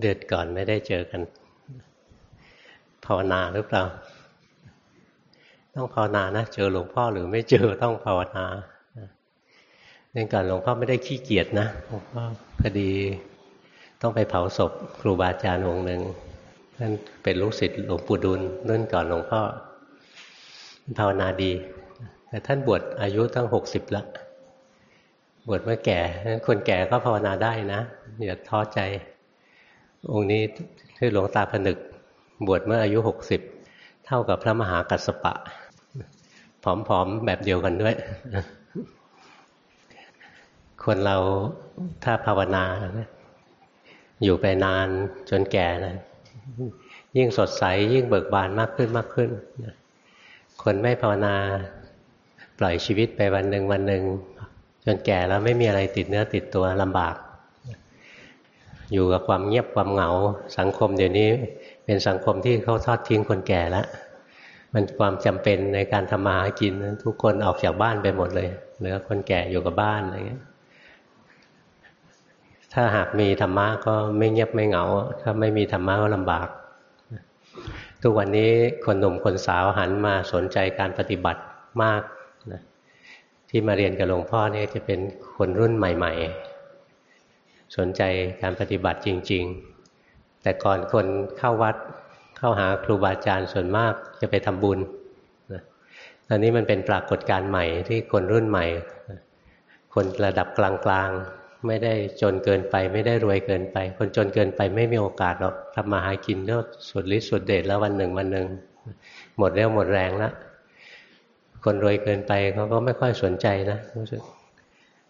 เดือนก่อนไม่ได้เจอกัน ภาวนาหรือเปล่า ต้องภาวนานะ เจอหลวงพ่อหรือไม่เจอต้องภาวนาเดือนก่อนหลวงพ่อไม่ได้ขี้เกียจนะหลวงพ่อพอดีต้องไปเผาศพครูบาอาจารย์องค์หนึ่งท่านเป็นลูกศิษย์หลวงปู่ดุลรุ่นก่อนหลวงพ่อภาวนาดี แต่ท่านบวชอายุตั้งหกสิบล้วบวชเมื่อแก่คนแก่ก็ภาวนาได้นะอย่าท้อใจ องค์นี้คือหลวงตาผนึก บวชเมื่ออายุหกสิบเท่ากับพระมหากัสสปะผอมๆแบบเดียวกันด้วย คนเราถ้าภาวนาอยู่ไปนานจนแก่นะยิ่งสดใส ยิ่งเบิกบานมากขึ้นมากขึ้นคนไม่ภาวนาปล่อยชีวิตไปวันหนึ่งวันหนึ่งจนแก่แล้วไม่มีอะไรติดเนื้อติดตัวลำบาก อยู่กับความเงียบความเหงา สังคมเดี๋ยวนี้เป็นสังคมที่เขาทอดทิ้งคนแก่แล้วมันความจำเป็นในการทำมาหากินทุกคนออกจากบ้านไปหมดเลยเหลือคนแก่อยู่กับบ้านอะไรเงี้ยถ้าหากมีธรรมะก็ไม่เงียบไม่เหงา ถ้าไม่มีธรรมะก็ลำบาก ทุกวันนี้คนหนุ่มคนสาวหันมาสนใจการปฏิบัติมากนะที่มาเรียนกับหลวงพ่อเนี่ยจะเป็นคนรุ่นใหม่ๆ สนใจการปฏิบัติจริง ๆ แต่ก่อนคนเข้าวัดเข้าหาครูบาอาจารย์ส่วนมากจะไปทำบุญตอนนี้มันเป็นปรากฏการณ์ใหม่ที่คนรุ่นใหม่ คนระดับกลางๆ ไม่ได้จนเกินไป ไม่ได้รวยเกินไป คนจนเกินไปไม่มีโอกาสหรอกทำมาหากินก็สุดฤทธิ์สุดเดชแล้ววันหนึ่งวันหนึ่ง หมดแล้วหมดแรงแล้วคนรวยเกินไปเขาก็ไม่ค่อยสนใจนะรู้สึก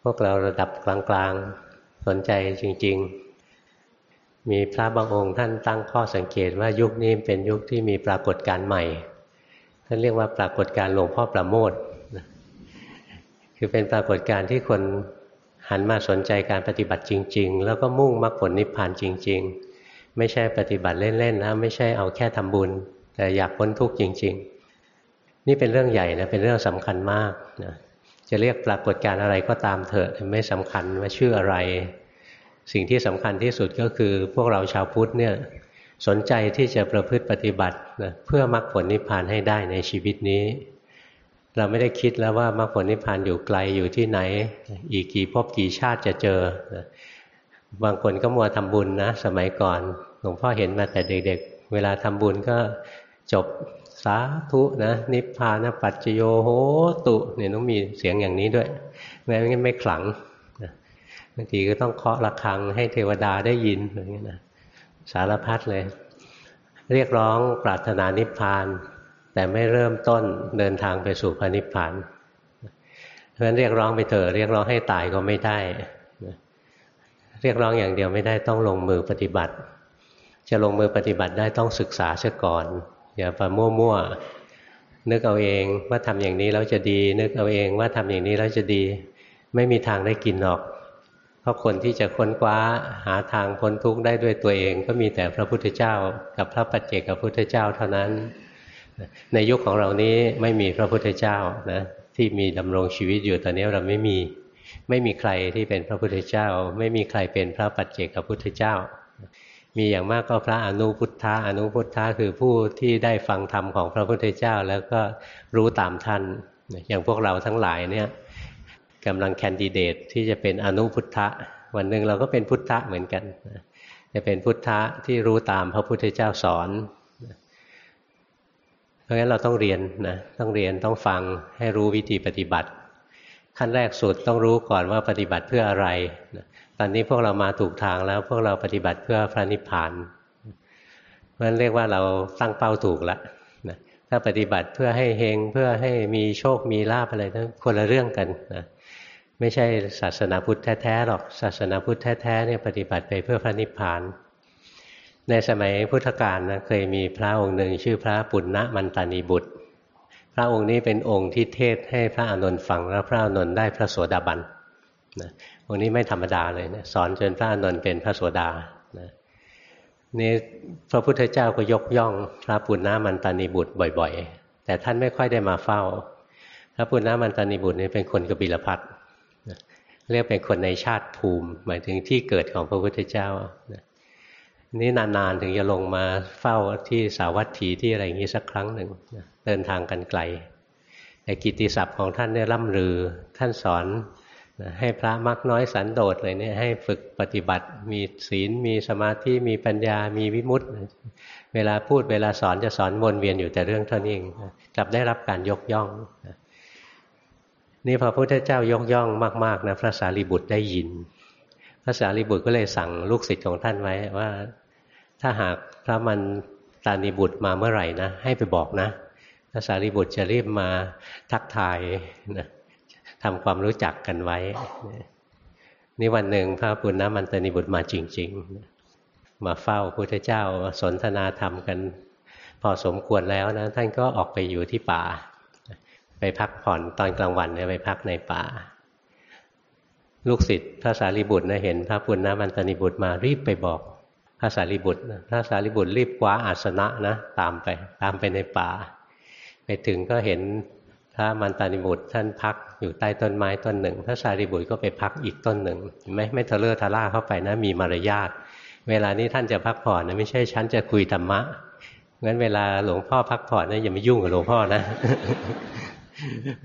พวกเราระดับกลางๆ สนใจจริง ๆ มีพระบางองค์ท่านตั้งข้อสังเกตว่ายุคนี้เป็นยุคที่มีปรากฏการใหม่ ท่านเรียกว่าปรากฏการหลวงพ่อประโมทคือเป็นปรากฏการที่คนหันมาสนใจการปฏิบัติจริง ๆ แล้วก็มุ่งมรรคผลนิพพานจริง ๆ ไม่ใช่ปฏิบัติเล่นๆนะไม่ใช่เอาแค่ทำบุญ แต่อยากพ้นทุกข์จริง ๆ นี่เป็นเรื่องใหญ่นะเป็นเรื่องสำคัญมากนะ จะเรียกปรากฏการอะไรก็ตามเถอะไม่สำคัญว่าชื่ออะไร สิ่งที่สำคัญที่สุดก็คือพวกเราชาวพุทธเนี่ยสนใจที่จะประพฤติปฏิบัตินะเพื่อมรรคผลนิพพานให้ได้ในชีวิตนี้ เราไม่ได้คิดแล้วว่ามรรคผลนิพพานอยู่ไกลอยู่ที่ไหน อีกกี่ภพกี่ชาติจะเจอนะบางคนก็มัวทำบุญนะ สมัยก่อนหลวงพ่อเห็นมาแต่เด็ก ๆ เวลาทำบุญก็จบ สาธุนะนิพพานปัจจโยโหตุเนี่ยต้องมีเสียงอย่างนี้ด้วยแม้ไม่ไม่ขลังบางทีก็ต้องเคาะระฆังให้เทวดาได้ยินอย่างนี้นะสารพัดเลย เรียกร้องปรารถนานิพพาน แต่ไม่เริ่มต้นเดินทางไปสู่พระนิพพานเพราะฉะนั้นเรียกร้องไปเถอะเรียกร้องให้ตายก็ไม่ได้เรียกร้องอย่างเดียวไม่ได้ต้องลงมือปฏิบัติ จะลงมือปฏิบัติได้ต้องศึกษาเสียก่อน อย่าไปมั่วๆนึกเอาเองว่าทำอย่างนี้แล้วจะดี นึกเอาเองว่าทำอย่างนี้แล้วจะดี ไม่มีทางได้กินหรอก เพราะคนที่จะค้นคว้าหาทางพ้นทุกข์ได้ด้วยตัวเอง ก็มีแต่พระพุทธเจ้า กับพระปัจเจกกับพุทธเจ้าเท่านั้น ในยุคของเรานี้ไม่มีพระพุทธเจ้านะที่มีดำรงชีวิตอยู่ตอนนี้เราไม่มีไม่มีใครที่เป็นพระพุทธเจ้า ไม่มีใครเป็นพระปัจเจกกับพุทธเจ้า มีอย่างมากก็พระอนุพุทธะอนุพุทธะคือผู้ที่ได้ฟังธรรมของพระพุทธเจ้า แล้วก็รู้ตามท่าน อย่างพวกเราทั้งหลายเนี่ยกำลังแคนดิเดตที่จะเป็นอนุพุทธะวันหนึ่งเราก็เป็นพุทธะเหมือนกัน จะเป็นพุทธะที่รู้ตามพระพุทธเจ้าสอน เพราะฉะนั้นเราต้องเรียนนะต้องเรียนต้องฟังให้รู้วิธีปฏิบัติ ขั้นแรกสุดต้องรู้ก่อนว่าปฏิบัติเพื่ออะไร ตอนนี้พวกเรามาถูกทางแล้วพวกเราปฏิบัติเพื่อพระนิพพานมันเรียกว่าเราตั้งเป้าถูกแล้วนะถ้าปฏิบัติเพื่อให้เฮงเพื่อให้มีโชคมีลาภอะไรทั้งคนละเรื่องกันนะไม่ใช่ศาสนาพุทธแท้ๆหรอกศาสนาพุทธแท้ๆเนี่ยปฏิบัติไปเพื่อพระนิพพาน ในสมัยพุทธกาลนะเคยมีพระองค์หนึ่งชื่อพระปุณณมันตานีบุตร พระองค์นี้เป็นองค์ที่เทศให้พระอานนท์ฟังแล้วพระอานนท์ได้พระโสดาบัน นะองค์นี้ไม่ธรรมดาเลยนะสอนจนพระอนนท์เป็นพระโสดานะนี่พระพุทธเจ้าก็ยกย่องพระปุณณมันตานีบุตรบ่อย ๆ แต่ท่านไม่ค่อยได้มาเฝ้า พระปุณณมันตานีบุตรนี่เป็นคนกบิลพัทเรียกเป็นคนในชาติภูมิ หมายถึงที่เกิดของพระพุทธเจ้านี่นานๆถึงจะลงมาเฝ้าที่สาวัตถีที่อะไรอย่างนี้สักครั้งหนึ่งเดินทางกันไกลแต่กิติศัพท์ของท่านเนี่ยร่ำลือท่านสอน ให้พระมักน้อยสันโดษเลยเนี่ยให้ฝึกปฏิบัติ มีศีล มีสมาธิ มีปัญญา มีวิมุตติ เวลาพูดเวลาสอนจะสอนวนเวียนอยู่แต่เรื่องเท่านี้เองกลับได้รับการยกย่องนี่พระพุทธเจ้ายกย่องมากๆนะพระสารีบุตรได้ยิน พระสารีบุตรก็เลยสั่งลูกศิษย์ของท่านไว้ว่า ถ้าหากพระมันตานีบุตรมาเมื่อไหร่นะให้ไปบอกนะ พระสารีบุตรจะรีบมาทักทายนะ ทำความรู้จักกันไว้ นี่วันหนึ่งพระปุณณมันตนิบุตรมาจริง ๆ มาเฝ้าพุทธเจ้าสนทนาธรรมกัน พอสมควรแล้วนะ ท่านก็ออกไปอยู่ที่ป่า ไปพักผ่อนตอนกลางวันเนี่ยไปพักในป่า ลูกศิษย์พระสารีบุตรนะเห็น พระปุณณมันตนิบุตรมารีบไปบอกพระสารีบุตรพระสารีบุตรรีบคว้าอาสนะนะ ตามไป ตามไปในป่า ไปถึงก็เห็น พระมันตานิบุตรท่านพักอยู่ใต้ต้นไม้ต้นหนึ่งพระสารีบุตรก็ไปพักอีกต้นหนึ่งไม่ไม่ทะเลาะทะล่าเข้าไปนะมีมารยาทเวลานี้ท่านจะพักผ่อนนะไม่ใช่ฉันจะคุยธรรมะงั้นเวลาหลวงพ่อพักผ่อนนะอย่ามายุ่งกับหลวงพ่อนะ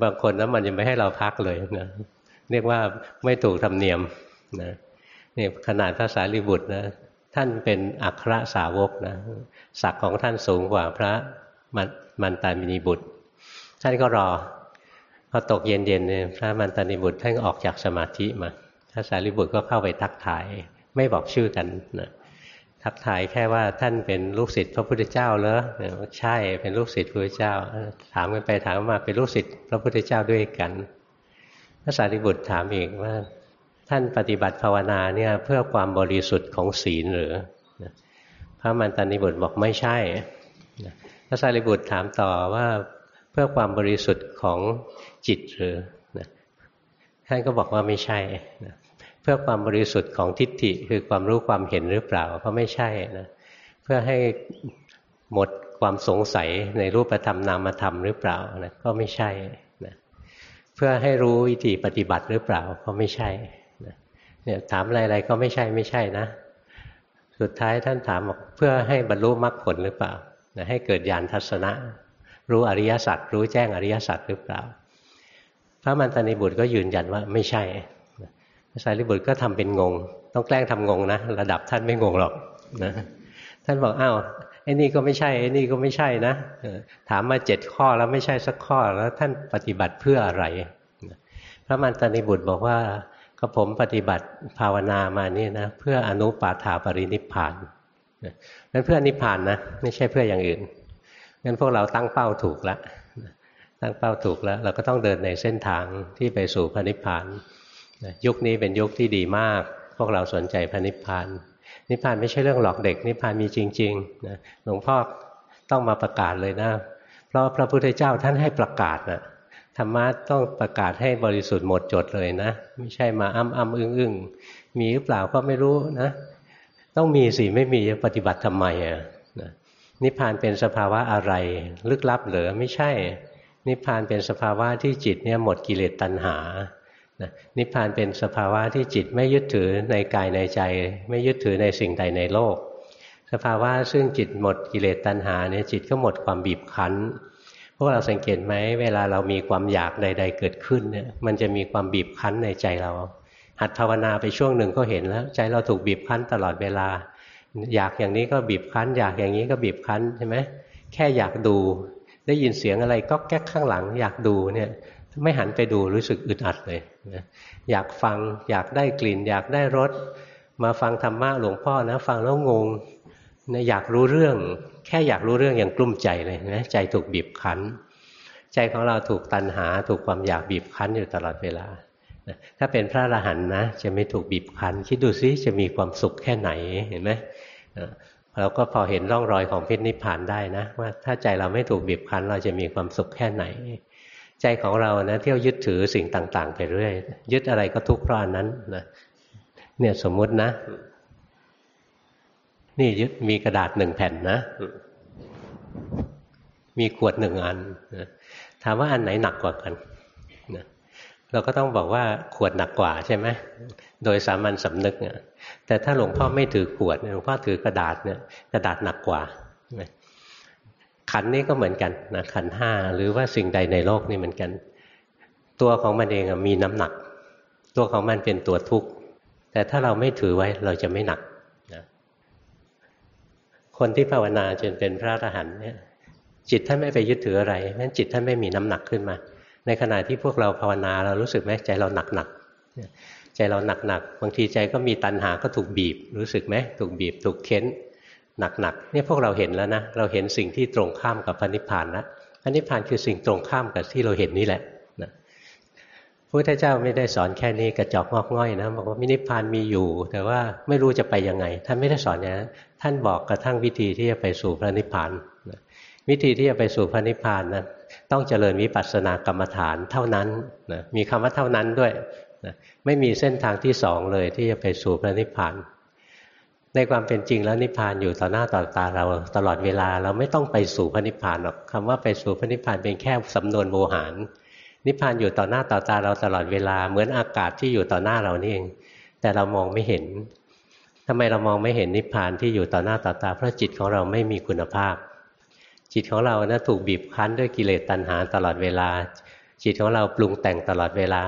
บางคนนะมันยังไม่ให้เราพักเลยนะเรียกว่าไม่ถูกธรรมเนียมนะนี่ขนาดพระสารีบุตรนะท่านเป็นอัครสาวกนะศักดิ์ของท่านสูงกว่าพระมันตามินีบุตร ท่านก็รอพอตกเย็นๆเนี่ยพระมันตานิบุตรท่านออกจากสมาธิมาพระสารีบุตรก็เข้าไปทักทาย ไม่บอกชื่อกันนะทักทายแค่ว่าท่านเป็นลูกศิษย์พระพุทธเจ้าเหรอใช่เป็นลูกศิษย์พระพุทธเจ้า ถามกันไปถามมาเป็นลูกศิษย์พระพุทธเจ้าด้วยกัน พระสารีบุตรถามอีกว่า ท่านปฏิบัติภาวนาเนี่ยเพื่อความบริสุทธิ์ของศีลหรือพระมันตานิบุตรบอกไม่ใช่พระสารีบุตรถามต่อว่า เพื่อความบริสุทธิ์ของจิตหรือนะท่านก็บอกว่าไม่ใช่นะเพื่อความบริสุทธิ์ของทิฏฐิคือความรู้ความเห็นหรือเปล่าก็ไม่ใช่นะเพื่อให้หมดความสงสัยในรูปธรรมนามธรรมหรือเปล่านะก็ไม่ใช่นะเพื่อให้รู้วิธีปฏิบัติหรือเปล่าก็ไม่ใช่นะเนี่ยถามอะไรๆก็ไม่ใช่ไม่ใช่นะสุดท้ายท่านถามบอกเพื่อให้บรรลุมรรคผลหรือเปล่านะให้เกิดญาณทัศนะ รู้อริยสัจรู้แจ้งอริยสัจหรือเปล่า พระมันตานิบุตรก็ยืนยันว่าไม่ใช่พระสารีบุตรก็ทำเป็นงง ต้องแกล้งทำงงนะระดับท่านไม่งงหรอกนะท่านบอกอ้าวไอ้นี่ก็ไม่ใช่ไอ้นี่ก็ไม่ใช่นะถามมาเจ็ดข้อแล้วไม่ใช่สักข้อแล้วท่านปฏิบัติเพื่ออะไรพระมันตานิบุตรบอกว่าก็ผมปฏิบัติภาวนามานี่นะเพื่ออนุปาถาปรินิพานนั้นเพื่อนิพพานนะไม่ใช่เพื่ออย่างอื่น งั้นพวกเราตั้งเป้าถูกแล้วตั้งเป้าถูกแล้ว เราก็ต้องเดินในเส้นทางที่ไปสู่พระนิพพานยุคนี้เป็นยุคที่ดีมาก พวกเราสนใจพระนิพพานนิพพานไม่ใช่เรื่องหลอกเด็ก นิพพานมีจริงๆนะหลวงพ่อต้องมาประกาศเลยนะ เพราะพระพุทธเจ้าท่านให้ประกาศนะธรรมะต้องประกาศให้บริสุทธิ์หมดจดเลยนะ ไม่ใช่มาอ้ำอ้ำอึ้งอึ้งมีหรือเปล่าก็ไม่รู้นะ ต้องมีสิไม่มีจะปฏิบัติทำไมอะ นิพพานเป็นสภาวะอะไร ลึกลับหรือไม่ใช่ นิพพานเป็นสภาวะที่จิตเนี่ยหมดกิเลสตัณหานิพพานเป็นสภาวะที่จิตไม่ยึดถือในกายในใจ ไม่ยึดถือในสิ่งใดในโลก สภาวะซึ่งจิตหมดกิเลสตัณหาเนี่ยจิตก็หมดความบีบคั้น พวกเราสังเกตไหมเวลาเรามีความอยากใด ๆ เกิดขึ้นเนี่ยมันจะมีความบีบคั้นในใจเรา หัดภาวนาไปช่วงหนึ่งก็เห็นแล้ว ใจเราถูกบีบคั้นตลอดเวลา อยากอย่างนี้ก็บีบคั้น อยากอย่างนี้ก็บีบคั้นใช่ไหมแค่อยากดู ได้ยินเสียงอะไรก็แก๊กข้างหลัง อยากดูเนี่ยไม่หันไปดูรู้สึกอึดอัดเลยนะอยากฟังอยากได้กลิ่น อยากได้รสมาฟังธรรมะหลวงพ่อนะฟังแล้วงงนะอยากรู้เรื่อง แค่อยากรู้เรื่องอย่างกลุ้มใจเลยนะใจถูกบีบคั้น ใจของเราถูกตันหาถูกความอยากบีบคั้นอยู่ตลอดเวลาถ้าเป็นพระอรหันต์นะจะไม่ถูกบีบคั้น คิดดูซิจะมีความสุขแค่ไหนเห็นไหม เราก็พอเห็นร่องรอยของพิณิพานได้นะว่าถ้าใจเราไม่ถูกบีบคั้นเราจะมีความสุขแค่ไหน ใจของเรานะเที่ยวยึดถือสิ่งต่าง ๆ ไปเรื่อย ยึดอะไรก็ทุกข์เพราะอันนั้นนะเนี่ยสมมุตินะ นี่ยึดมีกระดาษหนึ่งแผ่นนะ มีขวดหนึ่งอันนะถามว่าอันไหนหนักกว่ากันนะเราก็ต้องบอกว่าขวดหนักกว่าใช่ไหมโดยสามัญสำนึกเนี่ย แต่ถ้าหลวงพ่อไม่ถือขวดหลวงพ่อถือกระดาษเนี่ยกระดาษหนักกว่าขันนี้ก็เหมือนกันนะขันห้าหรือว่าสิ่งใดในโลกนี่เหมือนกัน ตัวของมันเองมีน้ำหนัก ตัวของมันเป็นตัวทุกข์ แต่ถ้าเราไม่ถือไว้เราจะไม่หนักนะคนที่ภาวนาจนเป็นพระอรหันต์เนี่ยจิตท่านไม่ไปยึดถืออะไรนั้นจิตท่านไม่มีน้ำหนักขึ้นมา ในขณะที่พวกเราภาวนาเรารู้สึกไหมใจเราหนักหนัก ใจเราหนักหนักบางทีใจก็มีตัณหาก็ถูกบีบ รู้สึกไหมถูกบีบถูกเค้นหนักๆเนี่ยพวกเราเห็นแล้วนะเราเห็นสิ่งที่ตรงข้ามกับพระนิพพานนะพระนิพพานคือสิ่งตรงข้ามกับที่เราเห็นนี่แหละนะพระพุทธเจ้าไม่ได้สอนแค่นี้กระจอกงอกง่อยนะบอกว่ามินิพพานมีอยู่ แต่ว่าไม่รู้จะไปยังไง ท่านไม่ได้สอนอย่างนั้นท่านบอกกระทั่งวิธีที่จะไปสู่พระนิพพานนะวิธีที่จะไปสู่พระนิพพานนะต้องเจริญวิปัสสนากรรมฐานเท่านั้นนะมีคำว่าเท่านั้นด้วย นะไม่มีเส้นทางที่สองเลยที่จะไปสู่พระนิพพานในความเป็นจริงแล้วนิพพานอยู่ต่อหน้าต่อตาเราตลอดเวลาเราไม่ต้องไปสู่พระนิพพานหรอกคำว่าไปสู่พระนิพพานเป็นแค่สำนวนโมหาร นิพพานอยู่ต่อหน้าต่อตาเราตลอดเวลาเหมือนอากาศที่อยู่ต่อหน้าเรานี่เอง แต่เรามองไม่เห็นทำไมเรามองไม่เห็นนิพพานที่อยู่ต่อหน้าต่อตา เพราะจิตของเราไม่มีคุณภาพ จิตของเรานะถูกบีบคั้นด้วยกิเลสตัณหาตลอดเวลา จิตของเราปรุงแต่งตลอดเวลา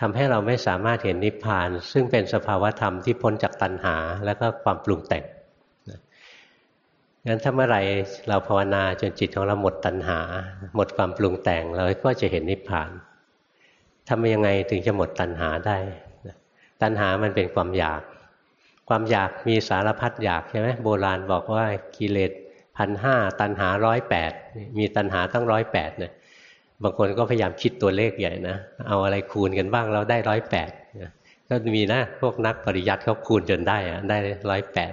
ทำให้เราไม่สามารถเห็นนิพพาน ซึ่งเป็นสภาวธรรมที่พ้นจากตัณหา และก็ความปรุงแต่งงั้นถ้าเมื่อไรเราภาวนาจนจิตของเราหมดตัณหา หมดความปรุงแต่งเราก็จะเห็นนิพพานทำยังไงถึงจะหมดตัณหาได้ ตัณหามันเป็นความอยาก ความอยากมีสารพัดอยากใช่ไหมโบราณบอกว่ากิเลสพันห้าตัณหาร้อยแปดมีตัณหาตั้งร้อยแปดเนี่ย บางคนก็พยายามคิดตัวเลขใหญ่นะ เอาอะไรคูณกันบ้างเราได้ร้อยแปดก็มีนะพวกนักปริยัติเขาคูณจนได้อะได้ร้อยแปด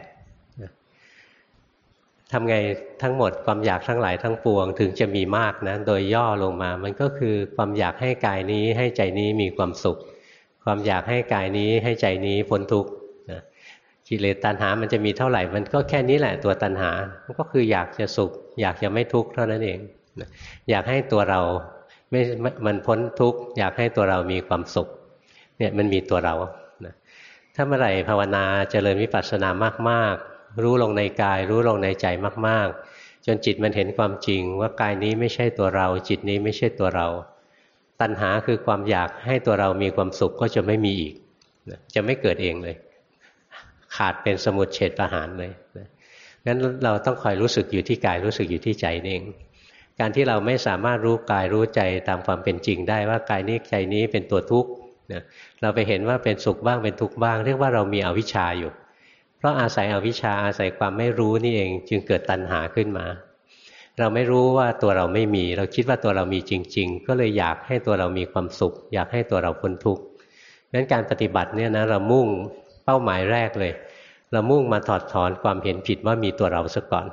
ทำไงทั้งหมดความอยากทั้งหลายทั้งปวง ถึงจะมีมากนะ โดยย่อลงมา มันก็คือความอยากให้กายนี้ให้ใจนี้มีความสุข ความอยากให้กายนี้ให้ใจนี้พ้นทุกข์กิเลสตัณหามันจะมีเท่าไหร่ มันก็แค่นี้แหละตัวตัณหา มันก็คืออยากจะสุข อยากจะไม่ทุกข์เท่านั้นเอง อยากให้ตัวเรา ไม่มันพ้นทุกข์อยากให้ตัวเรามีความสุข เนี่ยมันมีตัวเราถ้าเมื่อไหร่ภาวนาเจริญวิปัสสนามากๆ รู้ลงในกาย รู้ลงในใจมาก ๆ จนจิตมันเห็นความจริง ว่ากายนี้ไม่ใช่ตัวเรา จิตนี้ไม่ใช่ตัวเรา ตัณหาคือความอยากให้ตัวเรามีความสุขก็จะไม่มีอีกจะไม่เกิดเองเลย ขาดเป็นสมุดเฉดประหารเลยงั้นเราต้องคอยรู้สึกอยู่ที่กายรู้สึกอยู่ที่ใจเอง การที่เราไม่สามารถรู้กายรู้ใจตามความเป็นจริงได้ว่ากายนี้ใจนี้เป็นตัวทุกข์เราไปเห็นว่าเป็นสุขบ้างเป็นทุกข์บ้าง เรียกว่าเรามีอวิชชาอยู่ เพราะอาศัยอวิชชาอาศัยความไม่รู้นี่เองจึงเกิดตัณหาขึ้นมา เราไม่รู้ว่าตัวเราไม่มี เราคิดว่าตัวเรามีจริง ๆ ก็เลยอยากให้ตัวเรามีความสุข อยากให้ตัวเราพ้นทุกข์งั้นการปฏิบัติเนี่ยนะเรามุ่งเป้าหมายแรกเลย เรามุ่งมาถอดถอนความเห็นผิดว่ามีตัวเราซะก่อน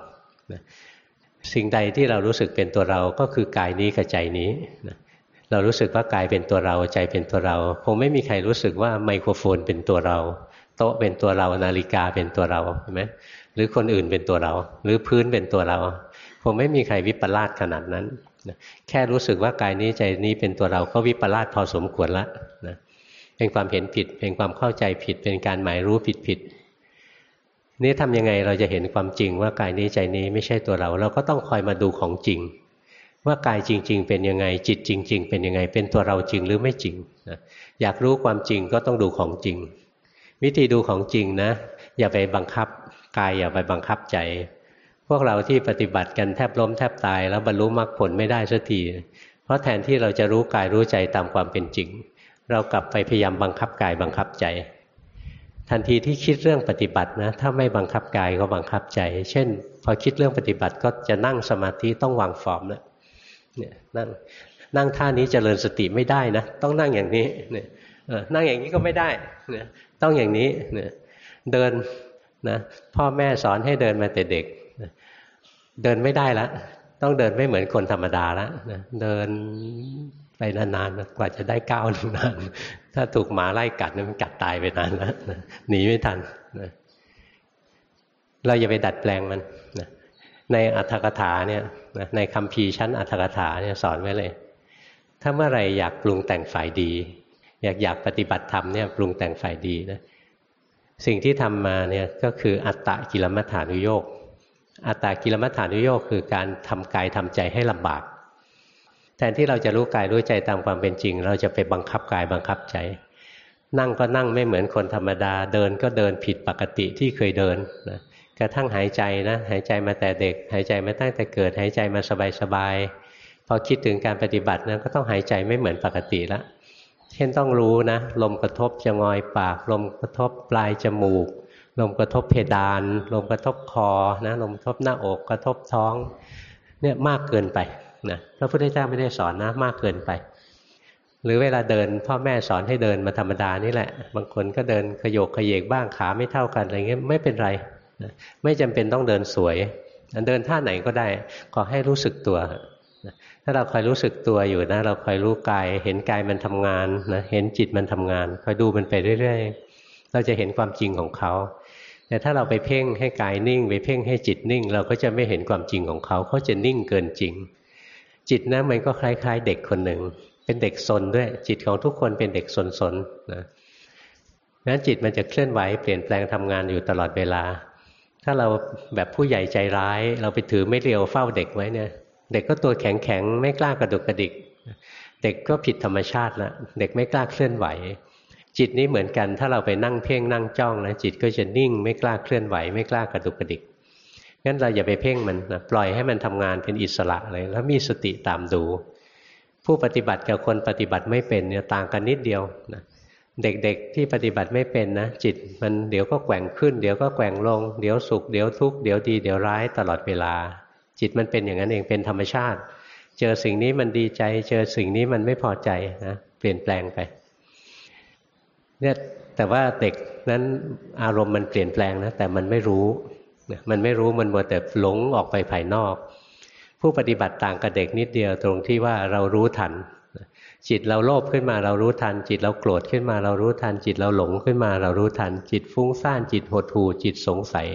สิ่งใดที่เรารู้สึกเป็นตัวเราก็คือกายนี้กับใจนี้เรารู้สึกว่ากายเป็นตัวเราใจเป็นตัวเรา คงไม่มีใครรู้สึกว่าไมโครโฟนเป็นตัวเรา โต๊ะเป็นตัวเรานาฬิกาเป็นตัวเราใช่ไหมหรือคนอื่นเป็นตัวเรา หรือพื้นเป็นตัวเรา คงไม่มีใครวิปลาสขนาดนั้นแค่รู้สึกว่ากายนี้ใจนี้เป็นตัวเราก็วิปลาสพอสมควรละนะเป็นความเห็นผิดเป็นความเข้าใจผิดเป็นการหมายรู้ผิดผิด นี่ทำยังไงเราจะเห็นความจริงว่ากายนี้ใจนี้ไม่ใช่ตัวเรา เราก็ต้องคอยมาดูของจริง ว่ากายจริง ๆ เป็นยังไงจิตจริง ๆ เป็นยังไงเป็นตัวเราจริงหรือไม่จริงนะอยากรู้ความจริงก็ต้องดูของจริง วิธีดูของจริงนะ อย่าไปบังคับกายอย่าไปบังคับใจ พวกเราที่ปฏิบัติกันแทบล้มแทบตาย แล้วบรรลุมรรคผลไม่ได้สักทีเพราะแทนที่เราจะรู้กายรู้ใจตามความเป็นจริง เรากลับไปพยายามบังคับกายบังคับใจ ทันทีที่คิดเรื่องปฏิบัตินะ ถ้าไม่บังคับกายก็บังคับใจ เช่น พอคิดเรื่องปฏิบัติก็จะนั่งสมาธิต้องวางฟอร์มนะเนี่ยนั่งนั่งท่านี้จเจริญสติไม่ได้นะ ต้องนั่งอย่างนี้เนี่ยนั่งอย่างนี้ก็ไม่ได้เนี่ยต้องอย่างนี้เนี่ยเดินนะพ่อแม่สอนให้เดินมาแต่เด็ก เดินไม่ได้ละ ต้องเดินไม่เหมือนคนธรรมดาแล้วเดิน ไปนานๆกว่าจะได้ก้าวหนานถ้าถูกหมาไล่กัดมันกัดตายไปนานแล้วหนีไม่ทันเราอย่าไปดัดแปลงมันในอัตถกถาเนี่ยในคำพีชั้นอัตถกถาเนี่ยสอนไว้เลย ถ้าเมื่อไรอยากปรุงแต่งฝ่ายดี อยากอยากปฏิบัติธรรมเนี่ยปรุงแต่งฝ่ายดีนะสิ่งที่ทำมาเนี่ยก็คืออัตตะกิลมัฐานุโยกอัตตากิลมัฐานุโยกคือการทำกายทำใจให้ลำบาก แทนที่เราจะรู้กายรู้ใจตามความเป็นจริง เราจะไปบังคับกายบังคับใจ นั่งก็นั่งไม่เหมือนคนธรรมดา เดินก็เดินผิดปกติที่เคยเดินนะกระทั่งหายใจนะหายใจมาแต่เด็ก หายใจมาตั้งแต่เกิด หายใจมาสบายๆพอคิดถึงการปฏิบัตินะก็ต้องหายใจไม่เหมือนปกติแล้วเช่นต้องรู้นะลมกระทบจะงอยปาก ลมกระทบปลายจมูก ลมกระทบเพดาน ลมกระทบคอนะลมกระทบหน้าอกกระทบท้องเนี่ยมากเกินไป นะพระพุทธเจ้าไม่ได้สอนนะมากเกินไป หรือเวลาเดินพ่อแม่สอนให้เดินมาธรรมดานี่แหละ บางคนก็เดินขยโกขยเยกบ้างขาไม่เท่ากันอะไรเงี้ยไม่เป็นไรนะไม่จำเป็นต้องเดินสวยเดินท่าไหนก็ได้ขอให้รู้สึกตัวถ้าเราคอยรู้สึกตัวอยู่นะ เราคอยรู้กาย เห็นกายมันทำงานนะเห็นจิตมันทำงาน คอยดูมันไปเรื่อยๆ เราจะเห็นความจริงของเขา แต่ถ้าเราไปเพ่งให้กายนิ่ง ไปเพ่งให้จิตนิ่ง เราก็จะไม่เห็นความจริงของเขาเขาจะนิ่งเกินจริง จิตนะมันก็คล้าย ๆ เด็กคนหนึ่ง เป็นเด็กซนด้วย จิตของทุกคนเป็นเด็กซนๆนะนั้นจิตมันจะเคลื่อนไหวเปลี่ยนแปลงทำงานอยู่ตลอดเวลา ถ้าเราแบบผู้ใหญ่ใจร้าย เราไปถือไม่เรียวเฝ้าเด็กไว้เนี่ย เด็กก็ตัวแข็งๆไม่กล้ากระดุกกระดิก เด็กก็ผิดธรรมชาติละเด็กไม่กล้าเคลื่อนไหว จิตนี้เหมือนกัน ถ้าเราไปนั่งเพ่งนั่งจ้องนะจิตก็จะนิ่ง ไม่กล้าเคลื่อนไหว ไม่กล้ากระดุกกระดิก งั้นเราอย่าไปเพ่งมันนะปล่อยให้มันทำงานเป็นอิสระเลยแล้วมีสติตามดู ผู้ปฏิบัติกับคนปฏิบัติไม่เป็นเนี่ยต่างกันนิดเดียวนะเด็กๆที่ปฏิบัติไม่เป็นนะ จิตมันเดี๋ยวก็แกว่งขึ้น เดี๋ยวก็แกว่งลง เดี๋ยวสุขเดี๋ยวทุกข์เดี๋ยวดีเดี๋ยวร้ายตลอดเวลา จิตมันเป็นอย่างนั้นเองเป็นธรรมชาติ เจอสิ่งนี้มันดีใจ เจอสิ่งนี้มันไม่พอใจนะเปลี่ยนแปลงไปเนี่ยแต่ว่าเด็กนั้นอารมณ์มันเปลี่ยนแปลงนะแต่มันไม่รู้ มันไม่รู้มันมัวแต่หลงออกไปภายนอก ผู้ปฏิบัติต่างกับเด็กนิดเดียวตรงที่ว่าเรารู้ทัน จิตเราโลภขึ้นมาเรารู้ทัน จิตเราโกรธขึ้นมาเรารู้ทัน จิตเราหลงขึ้นมาเรารู้ทัน จิตฟุ้งซ่านจิตหดหู่จิตสงสัย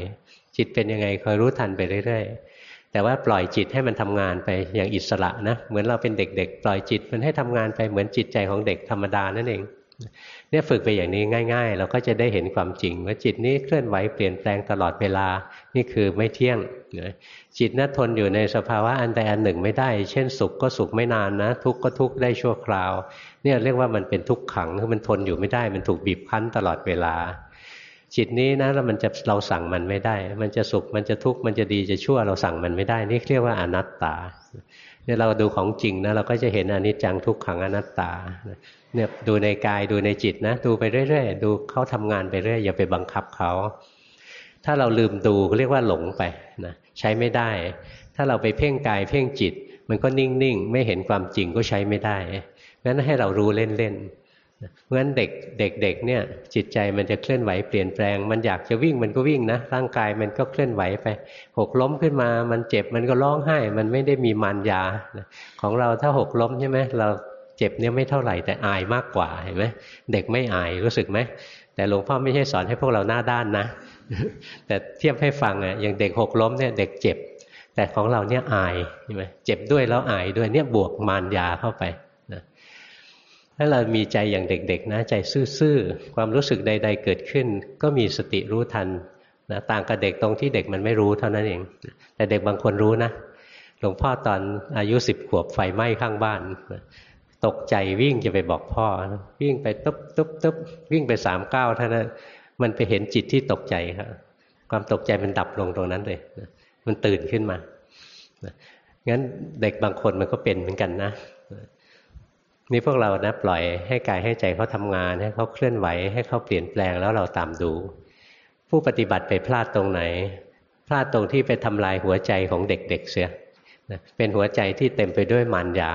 จิตเป็นยังไงคอยรู้ทันไปเรื่อยๆแต่ว่าปล่อยจิตให้มันทำงานไปอย่างอิสระนะเหมือนเราเป็นเด็ก ๆ ปล่อยจิตมันให้ทำงานไปเหมือนจิตใจของเด็กธรรมดานั่นเอง เนี่ยฝึกไปอย่างนี้ง่าย ๆ เราก็จะได้เห็นความจริง ว่าจิตนี้เคลื่อนไหวเปลี่ยนแปลงตลอดเวลา นี่คือไม่เที่ยงจิตนั้นทนอยู่ในสภาวะอันใดอันหนึ่งไม่ได้ เช่นสุขก็สุขไม่นานนะ ทุกข์ก็ทุกข์ได้ชั่วคราว เนี่ยเรียกว่ามันเป็นทุกขังคือมันทนอยู่ไม่ได้ มันถูกบีบคั้นตลอดเวลา จิตนี้นะแล้วมันจะเราสั่งมันไม่ได้ มันจะสุขมันจะทุกข์มันจะดีจะชั่วเราสั่งมันไม่ได้ นี่เรียกว่าอนัตตาเนี่ยเราดูของจริงนะเราก็จะเห็นอนิจจังทุกขังอนัตตา เนี่ยดูในกายดูในจิตนะ ดูไปเรื่อยๆดูเขาทำงานไปเรื่อยอย่าไปบังคับเขาถ้าเราลืมดูเรียกว่าหลงไปนะใช้ไม่ได้ ถ้าเราไปเพ่งกายเพ่งจิต มันก็นิ่งๆ ไม่เห็นความจริงก็ใช้ไม่ได้งั้นให้เรารู้เล่นๆเพราะฉะนั้นเด็กเด็กๆเนี่ยจิตใจมันจะเคลื่อนไหวเปลี่ยนแปลง มันอยากจะวิ่งมันก็วิ่งนะร่างกายมันก็เคลื่อนไหวไปหกล้มขึ้นมามันเจ็บมันก็ร้องไห้ มันไม่ได้มีมารยาของเราถ้าหกล้มใช่ไหมเรา เจ็บเนี่ยไม่เท่าไหร่แต่อายมากกว่าเห็นไหมเด็กไม่อายรู้สึกไหมแต่หลวงพ่อไม่ใช่สอนให้พวกเราหน้าด้านนะ แต่เทียบให้ฟังอะอย่างเด็กหกล้มเนี่ยเด็กเจ็บ แต่ของเราเนี่ยอายใช่ไหมเจ็บด้วยแล้วอายด้วยเนี่ยบวกมารยาเข้าไปนะถ้าเรามีใจอย่างเด็กๆนะใจซื่อๆความรู้สึกใด ๆ เกิดขึ้น ก็มีสติรู้ทันนะต่างกับเด็กตรงที่เด็กมันไม่รู้เท่านั้นเอง แต่เด็กบางคนรู้นะหลวงพ่อตอนอายุสิบขวบไฟไหม้ข้างบ้าน ตกใจวิ่งจะไปบอกพ่อ วิ่งไปตุ๊บตุ๊บตุ๊บวิ่งไปสามเก้าเท่านั้นมันไปเห็นจิตที่ตกใจครับความตกใจมันดับลงตรงนั้นเลยมันตื่นขึ้นมางั้นเด็กบางคนมันก็เป็นเหมือนกันนะนี่พวกเรานะปล่อยให้กายให้ใจเขาทำงาน ให้เขาเคลื่อนไหว ให้เขาเปลี่ยนแปลงแล้วเราตามดู ผู้ปฏิบัติไปพลาดตรงไหน พลาดตรงที่ไปทำลายหัวใจของเด็กๆเสียเป็นหัวใจที่เต็มไปด้วยมารยา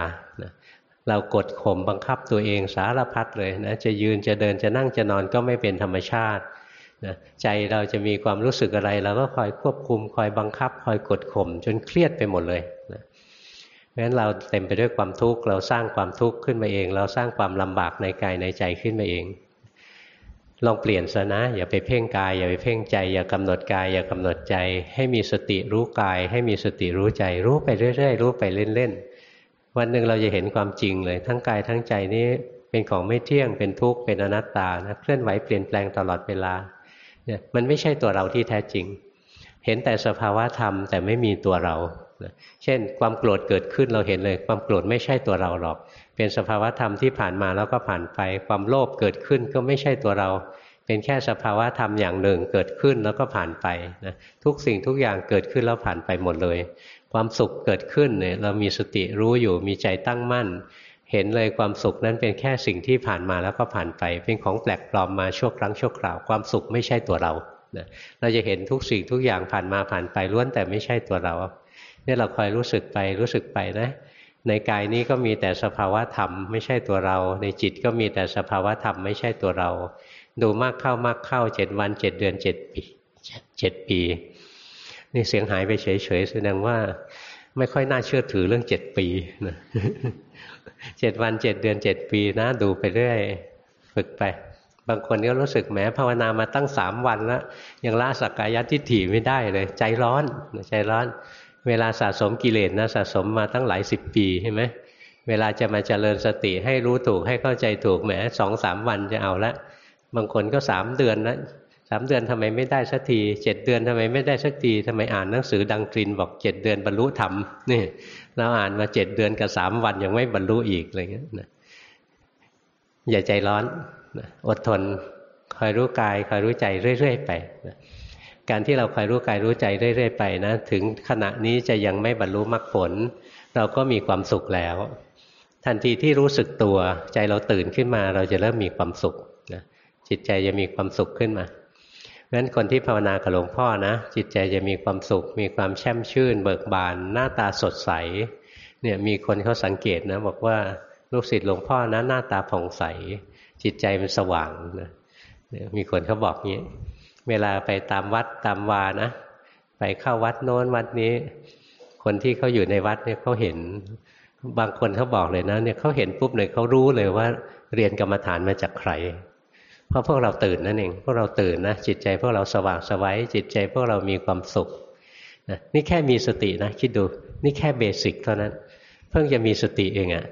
เรากดข่มบังคับตัวเองสารพัดเลยนะจะยืนจะเดินจะนั่งจะนอนก็ไม่เป็นธรรมชาตินะใจเราจะมีความรู้สึกอะไรเราก็คอยควบคุมคอยบังคับ คอยกดข่มจนเครียดไปหมดเลยนะเพราะฉะนั้นเราเต็มไปด้วยความทุกข์เราสร้างความทุกข์ขึ้นมาเอง เราสร้างความลำบากในกายในใจขึ้นมาเอง ลองเปลี่ยนซะนะ อย่าไปเพ่งกาย อย่าไปเพ่งใจ อย่ากำหนดกาย อย่ากำหนดใจ ให้มีสติรู้กาย ให้มีสติรู้ใจ รู้ไปเรื่อยๆรู้ไปเล่นๆ วันหนึ่งเราจะเห็นความจริงเลย ทั้งกายทั้งใจนี้เป็นของไม่เที่ยงเป็นทุกข์เป็นอนัตตานะเคลื่อนไหวเปลี่ยนแปลงตลอดเวลาเนี่ยมันไม่ใช่ตัวเราที่แท้จริง เห็นแต่สภาวะธรรมแต่ไม่มีตัวเราเช่น ความโกรธเกิดขึ้นเราเห็นเลย ความโกรธไม่ใช่ตัวเราหรอก เป็นสภาวะธรรมที่ผ่านมาแล้วก็ผ่านไป ความโลภเกิดขึ้นก็ไม่ใช่ตัวเรา เป็นแค่สภาวะธรรมอย่างหนึ่งเกิดขึ้นแล้วก็ผ่านไปนะทุกสิ่งทุกอย่างเกิดขึ้นแล้วผ่านไปหมดเลย ความสุขเกิดขึ้นเนี่ยเรามีสติรู้อยู่มีใจตั้งมั่น เห็นเลยความสุขนั้นเป็นแค่สิ่งที่ผ่านมาแล้วก็ผ่านไป เป็นของแปลกปลอมมาชั่วครั้งชั่วคราวความสุขไม่ใช่ตัวเรานะเราจะเห็นทุกสิ่งทุกอย่างผ่านมาผ่านไปล้วนแต่ไม่ใช่ตัวเราเนี่ยเราคอยรู้สึกไปรู้สึกไปนะ ในกายนี้ก็มีแต่สภาวะธรรมไม่ใช่ตัวเรา ในจิตก็มีแต่สภาวะธรรมไม่ใช่ตัวเรา ดูมากเข้ามากเข้าเจ็ดวันเจ็ดเดือนเจ็ดปีเจ็ดปี นี่เสียงหายไปเฉยๆแสดงว่าไม่ค่อยน่าเชื่อถือเรื่องเจ็ดปีนะเจ็ดวันเจ็ดเดือนเจ็ดปีนะ ดูไปเรื่อยฝึกไป บางคนก็รู้สึกแหมภาวนามาตั้งสามวันแล้ว ยังละสักกายทิฏฐิไม่ได้เลย ใจร้อนใจร้อน เวลาสะสมกิเลสนะสะสมมาตั้งหลายสิบปีใช่ไหมเวลาจะมาเจริญสติให้รู้ถูกให้เข้าใจถูกแหมสองสามวันจะเอาละบางคนก็สามเดือนนะ สามเดือนทำไมไม่ได้สักทีเจ็ดเดือนทำไมไม่ได้สักทีทำไมอ่านหนังสือดังตรินบอกเจ็ดเดือนบรรลุธรรมนี่เราอ่านมาเจ็ดเดือนกับสามวันยังไม่บรรลุอีกอะไรเงี้ยนะอย่าใจร้อนนะอดทนคอยรู้กายคอยรู้ใจเรื่อยๆไปนะการที่เราคอยรู้กายรู้ใจเรื่อยๆไปนะถึงขณะนี้จะยังไม่บรรลุมรรคผล เราก็มีความสุขแล้ว ทันทีที่รู้สึกตัว ใจเราตื่นขึ้นมา เราจะเริ่มมีความสุขนะจิตใจจะมีความสุขขึ้นมา ราะฉะนั้นคนที่ภาวนากับหลวงพ่อนะจิตใจจะมีความสุข มีความแช่มชื่น เบิกบาน หน้าตาสดใสเนี่ยมีคนเขาสังเกตนะบอกว่าลูกศิษย์หลวงพ่อนะหน้าตาผ่องใส จิตใจมันสว่างนะมีคนเขาบอกงี้เวลาไปตามวัดตามวานะ ไปเข้าวัดโน้นวัดนี้ คนที่เขาอยู่ในวัดเนี่ยเขาเห็นบางคนเขาบอกเลยนะเนี่ยเขาเห็นปุ๊บเลยเขารู้เลยว่าเรียนกรรมฐานมาจากใคร เพราะพวกเราตื่นนั่นเองพวกเราตื่นนะจิตใจพวกเราสว่างสวัยจิตใจพวกเรามีความสุขนะนี่แค่มีสตินะคิดดูนี่แค่เบสิกเท่านั้น เพิ่งจะมีสติเองอะ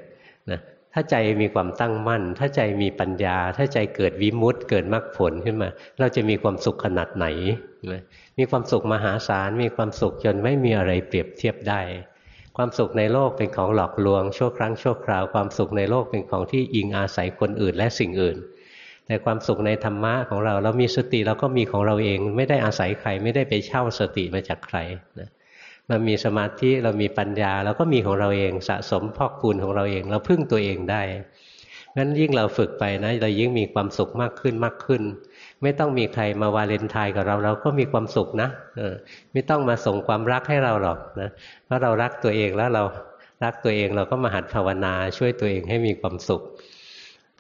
นะถ้าใจมีความตั้งมั่น ถ้าใจมีปัญญา ถ้าใจเกิดวิมุตต์เกิดมรรคผลขึ้นมา เราจะมีความสุขขนาดไหน มีความสุขมหาศาลมีความสุขจนไม่มีอะไรเปรียบเทียบได้ ความสุขในโลกเป็นของหลอกลวงชั่วครั้งชั่วคราวความสุขในโลกเป็นของที่อิงอาศัยคนอื่นและสิ่งอื่น แต่ความสุขในธรรมะของเราเรามีสติเราก็มีของเราเอง ไม่ได้อาศัยใคร ไม่ได้ไปเช่าสติมาจากใครนะเรามีสมาธิเรามีปัญญาเราก็มีของเราเองสะสมพอกพูนของเราเอง เราพึ่งตัวเองได้งั้นยิ่งเราฝึกไปนะเรายิ่งมีความสุขมากขึ้นมากขึ้น ไม่ต้องมีใครมาวาเลนไทน์กับเราเราก็มีความสุขนะเออไม่ต้องมาส่งความรักให้เราหรอกนะเพราะเรารักตัวเองแล้วเรารักตัวเองเราก็มาหัดภาวนาช่วยตัวเองให้มีความสุข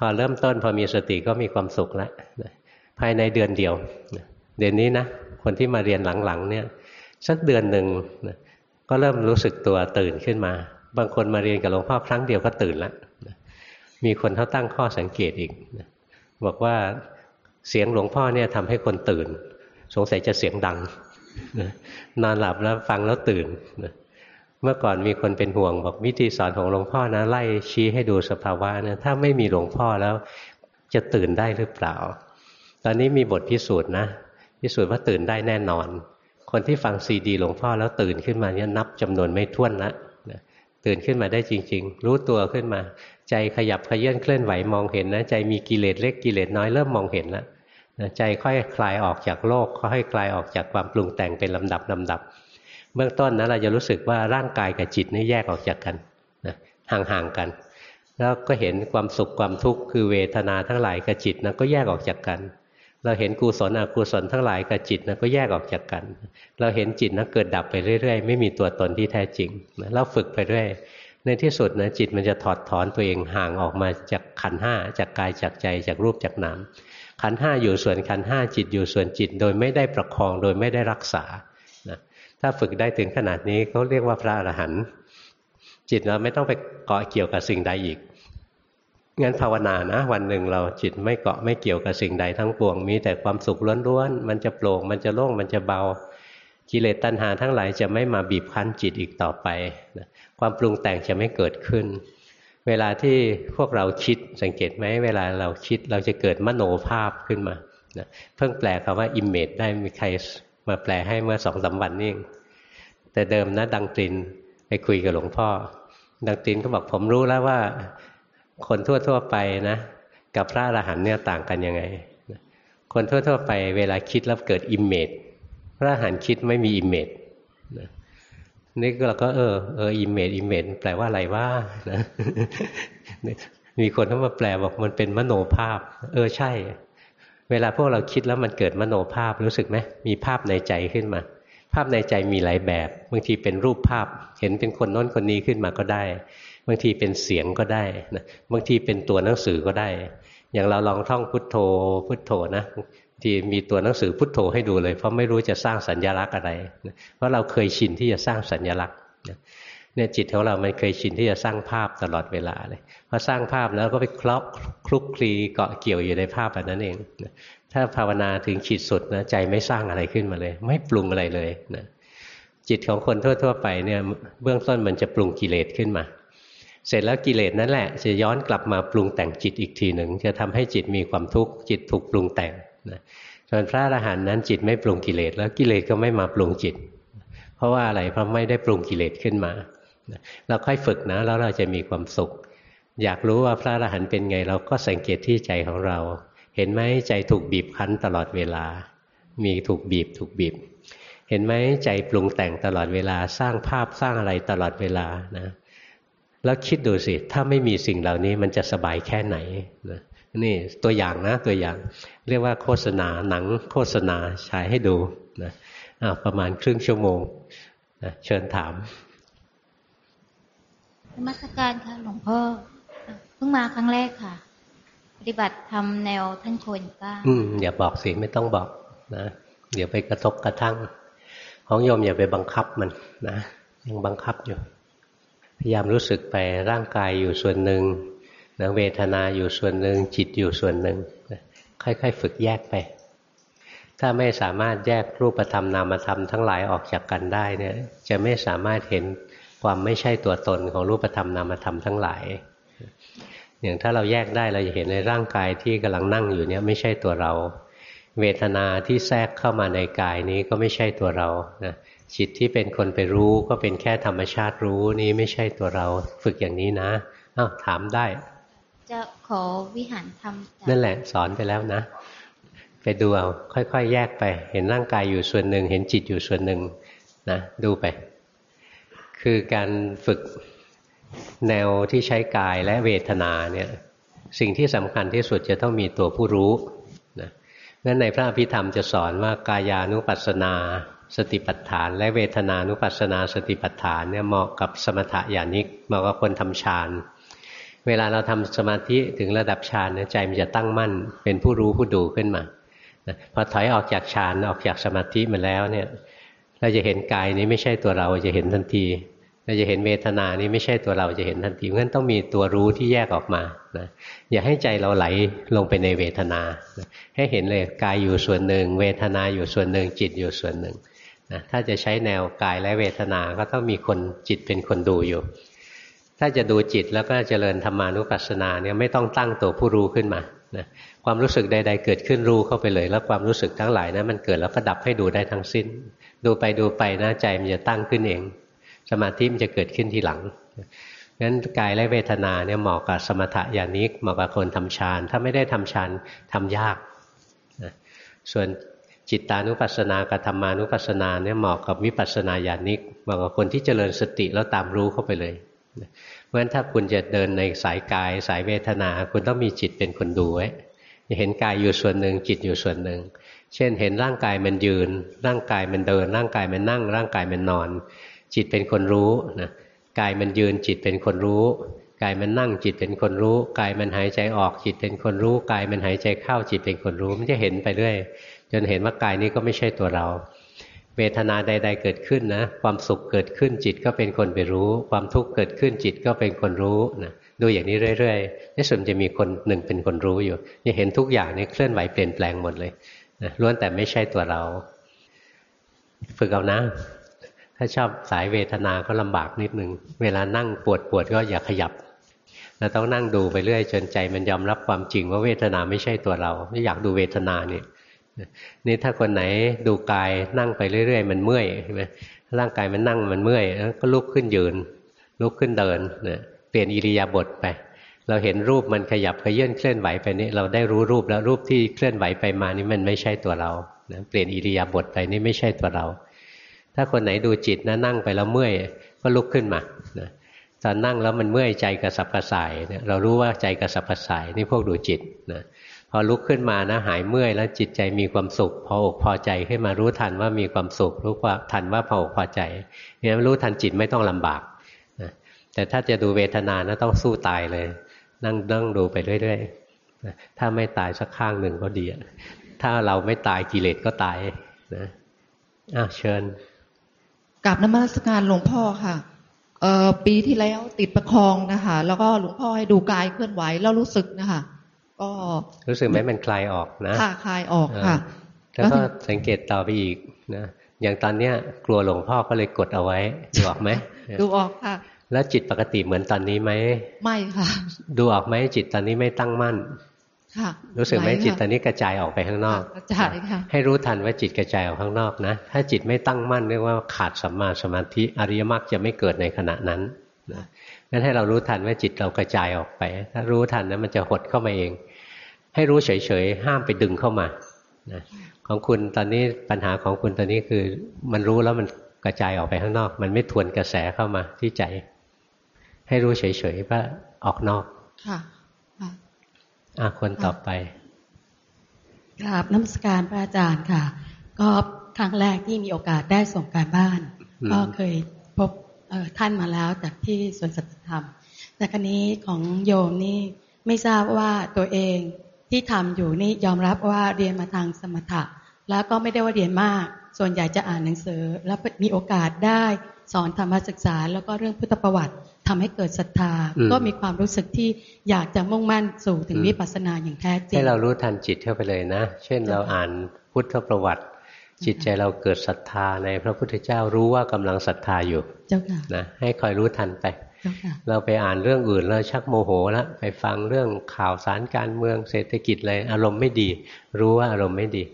พอเริ่มต้นพอมีสติก็มีความสุขแล้วภายในเดือนเดียว เดือนนี้นะคนที่มาเรียนหลังๆเนี่ยสักเดือนหนึ่งก็เริ่มรู้สึกตัวตื่นขึ้นมา บางคนมาเรียนกับหลวงพ่อครั้งเดียวก็ตื่นแล้วมีคนเขาตั้งข้อสังเกตอีกบอกว่าเสียงหลวงพ่อเนี่ยทำให้คนตื่น สงสัยจะเสียงดังนอนหลับแล้วฟังแล้วตื่น เมื่อก่อนมีคนเป็นห่วงบอกวิธีสอนของหลวงพ่อนะไล่ชี้ให้ดูสภาวะนะถ้าไม่มีหลวงพ่อแล้วจะตื่นได้หรือเปล่า ตอนนี้มีบทพิสูจน์นะ พิสูจน์ว่าตื่นได้แน่นอน คนที่ฟังซีดีหลวงพ่อแล้วตื่นขึ้นมาเนี่ยนับจำนวนไม่ถ้วนละตื่นขึ้นมาได้จริง ๆ รู้ตัวขึ้นมา ใจขยับขยื่นเคลื่อนไหวมองเห็นนะใจมีกิเลสเล็กกิเลสน้อยเริ่มมองเห็นแล้วใจค่อยคลายออกจากโลกค่อยคลายออกจากความปรุงแต่งเป็นลำดับลำดับ เบื้องต้นนะเราจะรู้สึกว่าร่างกายกับจิตนี่แยกออกจากกันนะห่างๆกัน แล้วก็เห็นความสุขความทุกข์คือเวทนาทั้งหลายกับจิตนะก็แยกออกจากกัน เราเห็นกุศลอกุศลทั้งหลายกับจิตนะก็แยกออกจากกัน เราเห็นจิตนะเกิดดับไปเรื่อย ๆ ไม่มีตัวตนที่แท้จริงเราฝึกไปเรื่อยในที่สุดนะจิตมันจะถอดถอนตัวเองห่างออกมาจากขันห้าจากกายจากใจจากรูปจากนามขันห้าอยู่ส่วนขันห้าจิตอยู่ส่วนจิตโดยไม่ได้ประคองโดยไม่ได้รักษา ถ้าฝึกได้ถึงขนาดนี้เขาเรียกว่าพระอรหันต์จิตเราไม่ต้องไปเกาะเกี่ยวกับสิ่งใดอีกงั้นภาวนานะ วันหนึ่งเราจิตไม่เกาะไม่เกี่ยวกับสิ่งใดทั้งปวงมีแต่ความสุขล้วนๆมันจะโปร่งมันจะโล่งมันจะเบากิเลสตัณหาทั้งหลายจะไม่มาบีบคั้นจิตอีกต่อไปความปรุงแต่งจะไม่เกิดขึ้น เวลาที่พวกเราคิดสังเกตไหมเวลาเราคิดเราจะเกิดมโนภาพขึ้นมาเพิ่งแปลคำว่า image ได้มีใคร มาแปลให้เมื่อสองสามวันนี่แต่เดิมนะดังตฤณไปคุยกับหลวงพ่อ ดังตฤณก็บอกผมรู้แล้วว่า คนทั่วๆไปนะ กับพระอรหันต์เนี่ยต่างกันยังไง คนทั่วๆไปเวลาคิดแล้วเกิด image พระอรหันต์คิดไม่มี image นี่เราก็เออเออ image image แปลว่าอะไรว่านะมีคนเข้ามาแปลบอกมันเป็นมโนภาพ เออใช่ เวลาพวกเราคิดแล้วมันเกิดมโนภาพรู้สึกไหมมีภาพในใจขึ้นมา ภาพในใจมีหลายแบบบางทีเป็นรูปภาพ เห็นเป็นคนน้นคนนี้ขึ้นมาก็ได้ บางทีเป็นเสียงก็ได้นะบางทีเป็นตัวหนังสือก็ได้ อย่างเราลองท่องพุทโธพุทโธนะที่มีตัวหนังสือพุทโธให้ดูเลย เพราะไม่รู้จะสร้างสัญญลักษณ์อะไร เพราะเราเคยชินที่จะสร้างสัญญลักษณ์ เนี่ยจิตของเรามันเคยชินที่จะสร้างภาพตลอดเวลาเลยพอสร้างภาพแล้วก็ไปคลอกคลุกคลีเกาะเกี่ยวอยู่ในภาพแบบนั้นเอง ถ้าภาวนาถึงขีดสุดนะใจไม่สร้างอะไรขึ้นมาเลย ไม่ปรุงอะไรเลยนะจิตของคนทั่ว ๆ ไปเนี่ยเบื้องต้นมันจะปรุงกิเลสขึ้นมา เสร็จแล้วกิเลสนั่นแหละจะย้อนกลับมาปรุงแต่งจิตอีกทีหนึ่งจะทำให้จิตมีความทุกข์จิตถูกปรุงแต่งนะส่วนพระอรหันต์นั้นจิตไม่ปรุงกิเลสแล้วกิเลสก็ไม่มาปรุงจิต เพราะว่าอะไรเพราะไม่ได้ปรุงกิเลสขึ้นมา เราค่อยฝึกนะแล้วเราจะมีความสุข อยากรู้ว่าพระอรหันต์เป็นไง เราก็สังเกตที่ใจของเรา เห็นไหมใจถูกบีบคั้นตลอดเวลา มีถูกบีบถูกบีบ เห็นไหมใจปรุงแต่งตลอดเวลาสร้างภาพสร้างอะไรตลอดเวลานะแล้วคิดดูสิ ถ้าไม่มีสิ่งเหล่านี้มันจะสบายแค่ไหนนะนี่ตัวอย่างนะตัวอย่าง เรียกว่าโฆษณาหนังโฆษณาฉายให้ดูนะประมาณครึ่งชั่วโมงนะเชิญถาม มาสการค่ะหลวงพ่อเพิ่งมาครั้งแรกค่ะ ปฏิบัติทำแนวท่านโคนก้าอืมอย่าบอกสิไม่ต้องบอกนะเดี๋ยวไปกระทบกระทั่ง ของโยมอย่าไปบังคับมันนะยังบังคับอยู่ พยายามรู้สึกไปร่างกายอยู่ส่วนหนึ่งนะเวทนาอยู่ส่วนหนึ่งจิตอยู่ส่วนหนึ่งค่อยๆ ฝึกแยกไป ถ้าไม่สามารถแยกรูปธรรมนามธรรมทั้งหลายออกจากกันได้เนี่ย จะไม่สามารถเห็น ความไม่ใช่ตัวตนของรูปธรรมนามธรรมทั้งหลาย อย่างถ้าเราแยกได้เราจะเห็นในร่างกายที่กำลังนั่งอยู่เนี่ยไม่ใช่ตัวเรา เวทนาที่แทรกเข้ามาในกายนี้ก็ไม่ใช่ตัวเรานะจิตที่เป็นคนไปรู้ก็เป็นแค่ธรรมชาติรู้นี้ไม่ใช่ตัวเราฝึกอย่างนี้นะอ้าวถามได้ จะขอวิหารธรรมนั่นแหละสอนไปแล้วนะ ไปดูเอาค่อยๆ แยกไป เห็นร่างกายอยู่ส่วนหนึ่ง เห็นจิตอยู่ส่วนหนึ่งนะดูไป คือการฝึกแนวที่ใช้กายและเวทนาเนี่ยสิ่งที่สำคัญที่สุดจะต้องมีตัวผู้รู้นะงั้นในพระอภิธรรมจะสอนว่ากายานุปัสสนา สติปัฏฐาน และเวทนานุปัสสนาสติปัฏฐานเนี่ยเหมาะกับสมถะญาณิกเหมาะกับคนทำฌานเวลาเราทำสมาธิถึงระดับฌานใจมันจะตั้งมั่น เป็นผู้รู้ผู้ดูขึ้นมาพอถอยออกจากฌานออกจากสมาธิมาแล้วเนี่ย เราจะเห็นกายนี้ไม่ใช่ตัวเราจะเห็นทันทีเราจะเห็นเวทนานี้ไม่ใช่ตัวเราจะเห็นทันทีเพราะฉะนั้นต้องมีตัวรู้ที่แยกออกมานะอย่าให้ใจเราไหลลงไปในเวทนาให้เห็นเลยกายอยู่ส่วนหนึ่ง เวทนาอยู่ส่วนหนึ่ง จิตอยู่ส่วนหนึ่งนะถ้าจะใช้แนวกายและเวทนาก็ต้องมีคนจิตเป็นคนดูอยู่ ถ้าจะดูจิตแล้วก็เจริญธรรมานุปัสสนาเนี่ยไม่ต้องตั้งตัวผู้รู้ขึ้นมานะความรู้สึกใด ๆ เกิดขึ้นรู้เข้าไปเลย แล้วความรู้สึกทั้งหลายนะมันเกิดแล้วก็ดับให้ดูได้ทั้งสิ้น ดูไปดูไปนะใจมันจะตั้งขึ้นเอง สมาธิมันจะเกิดขึ้นทีหลังงั้นกายและเวทนาเนี่ยเหมาะกับสมถะญาณิกเหมาะกับคนทำฌานถ้าไม่ได้ทำฌานทำยากส่วนจิตตานุปัสสนากับธรรมานุปัสสนาเนี่ยเหมาะกับวิปัสสนาญาณิกเหมาะกับคนที่เจริญสติแล้วตามรู้เข้าไปเลย เพราะฉะนั้นถ้าคุณจะเดินในสายกายสายเวทนา คุณต้องมีจิตเป็นคนดูไว้เห็นกายอยู่ส่วนหนึ่งจิตอยู่ส่วนหนึ่ง เช่นเห็นร่างกายมันยืน ร่างกายมันเดิน ร่างกายมันนั่ง ร่างกายมันนอน จิตเป็นคนรู้นะกายมันยืนจิตเป็นคนรู้ กายมันนั่งจิตเป็นคนรู้ กายมันหายใจออกจิตเป็นคนรู้ กายมันหายใจเข้าจิตเป็นคนรู้ มันจะเห็นไปเรื่อยจนเห็นว่ากายนี้ก็ไม่ใช่ตัวเรา เวทนาใด ๆ เกิดขึ้นนะ ความสุขเกิดขึ้นจิตก็เป็นคนไปรู้ ความทุกข์เกิดขึ้นจิตก็เป็นคนรู้นะดูอย่างนี้เรื่อยๆในส่วนจะมีคนหนึ่งเป็นคนรู้อยู่จะเห็นทุกอย่างนี่เคลื่อนไหวเปลี่ยนแปลงหมดเลย นะล้วนแต่ไม่ใช่ตัวเรา ฝึกเอานะ ถ้าชอบสายเวทนาก็ลำบากนิดนึง เวลานั่งปวดปวดก็อย่าขยับเราต้องนั่งดูไปเรื่อยจนใจมันยอมรับความจริงว่าเวทนาไม่ใช่ตัวเรา ไม่อยากดูเวทนาเนี่ยนี่ถ้าคนไหนดูกายนั่งไปเรื่อย ๆ มันเมื่อยใช่ไหมร่างกายมันนั่งมันเมื่อยก็ลุกขึ้นยืน ลุกขึ้นเดินเปลี่ยนอิริยาบถไป เราเห็นรูปมันขยับขยื่นเคลื่อนไหวไปนี่เราได้รู้รูปแล้วรูปที่เคลื่อนไหวไปมานี่มันไม่ใช่ตัวเรานะเปลี่ยนอิริยาบถไปนี่ไม่ใช่ตัวเรา ถ้าคนไหนดูจิตนะนั่งไปแล้วเมื่อยก็ลุกขึ้นมานะตอนนั่งแล้วมันเมื่อยใจกระสับกระส่ายเนี่ยเรารู้ว่าใจกระสับกระส่ายนี่พวกดูจิตนะพอลุกขึ้นมานะหายเมื่อยแล้วจิตใจมีความสุข พออกพอใจขึ้นมารู้ทันว่ามีความสุข รู้ว่าทันว่าพออกพอใจเนี่ยรู้ทันจิตไม่ต้องลำบากนะแต่ถ้าจะดูเวทนานะต้องสู้ตายเลย นั่งนั่งดูไปเรื่อยๆนะถ้าไม่ตายสักข้างหนึ่งก็ดีถ้าเราไม่ตายกิเลสก็ตายนะอ้าวเชิญกับนมัสการหลวงพ่อค่ะเอ่อปีที่แล้วติดประคองนะคะ แล้วก็หลวงพ่อให้ดูกายเคลื่อนไหวแล้วรู้สึกนะคะก็รู้สึกไหมมันคลายออกนะค่ะคลายออกค่ะ แล้วก็สังเกตต่อไปอีกนะอย่างตอนเนี้ยกลัวหลวงพ่อก็เลยกดเอาไว้ดูออกไหมดูออกค่ะ แล้วจิตปกติเหมือนตอนนี้ไหมไม่ค่ะ ดูออกไหมจิตตอนนี้ไม่ตั้งมั่นรู้สึกไหมจิตตอนนี้กระจายออกไปข้างนอกกระจายค่ะให้รู้ทันว่าจิตกระจายออกข้างนอกนะ ถ้าจิตไม่ตั้งมั่นเรียกว่าขาดสัมมาสมาธิอริยมรรคจะไม่เกิดในขณะนั้นนะงั้นให้เรารู้ทันว่าจิตเรากระจายออกไป ถ้ารู้ทันนะมันจะหดเข้ามาเอง ให้รู้เฉยๆห้ามไปดึงเข้ามานะของคุณตอนนี้ปัญหาของคุณตอนนี้คือมันรู้แล้วมันกระจายออกไปข้างนอก มันไม่ทวนกระแสเข้ามาที่ใจ ให้รู้เฉยๆว่าออกนอก ค่ะอะคนต่อไปกราบน้ำสการพระอาจารย์ค่ะ ก็ครั้งแรกที่มีโอกาสได้ส่งการบ้าน ก็เคยพบท่านมาแล้วจากที่สวนสัตธรรม แต่ครั้นี้ของโยมนี่ไม่ทราบว่าตัวเองที่ทำอยู่นี่ยอมรับว่าเรียนมาทางสมถะ แล้วก็ไม่ได้ว่าเรียนมาก ส่วนใหญ่จะอ่านหนังสือ แล้วมีโอกาสได้สอนธรรมศึกษา แล้วก็เรื่องพุทธประวัติทำให้เกิดศรัทธา ก็มีความรู้สึกที่อยากจะมุ่งมั่นสู่ถึงวิปัสสนาอย่างแท้จริงให้เรารู้ทันจิตเข้าไปเลยนะ เช่นเราอ่านพุทธประวัติ จิตใจเราเกิดศรัทธาในพระพุทธเจ้ารู้ว่ากำลังศรัทธาอยู่นะให้คอยรู้ทันไปเราไปอ่านเรื่องอื่นแล้วชักโมโหแล้วไปฟังเรื่องข่าวสารการเมืองเศรษฐกิจเลยอารมณ์ไม่ดี รู้ว่าอารมณ์ไม่ดี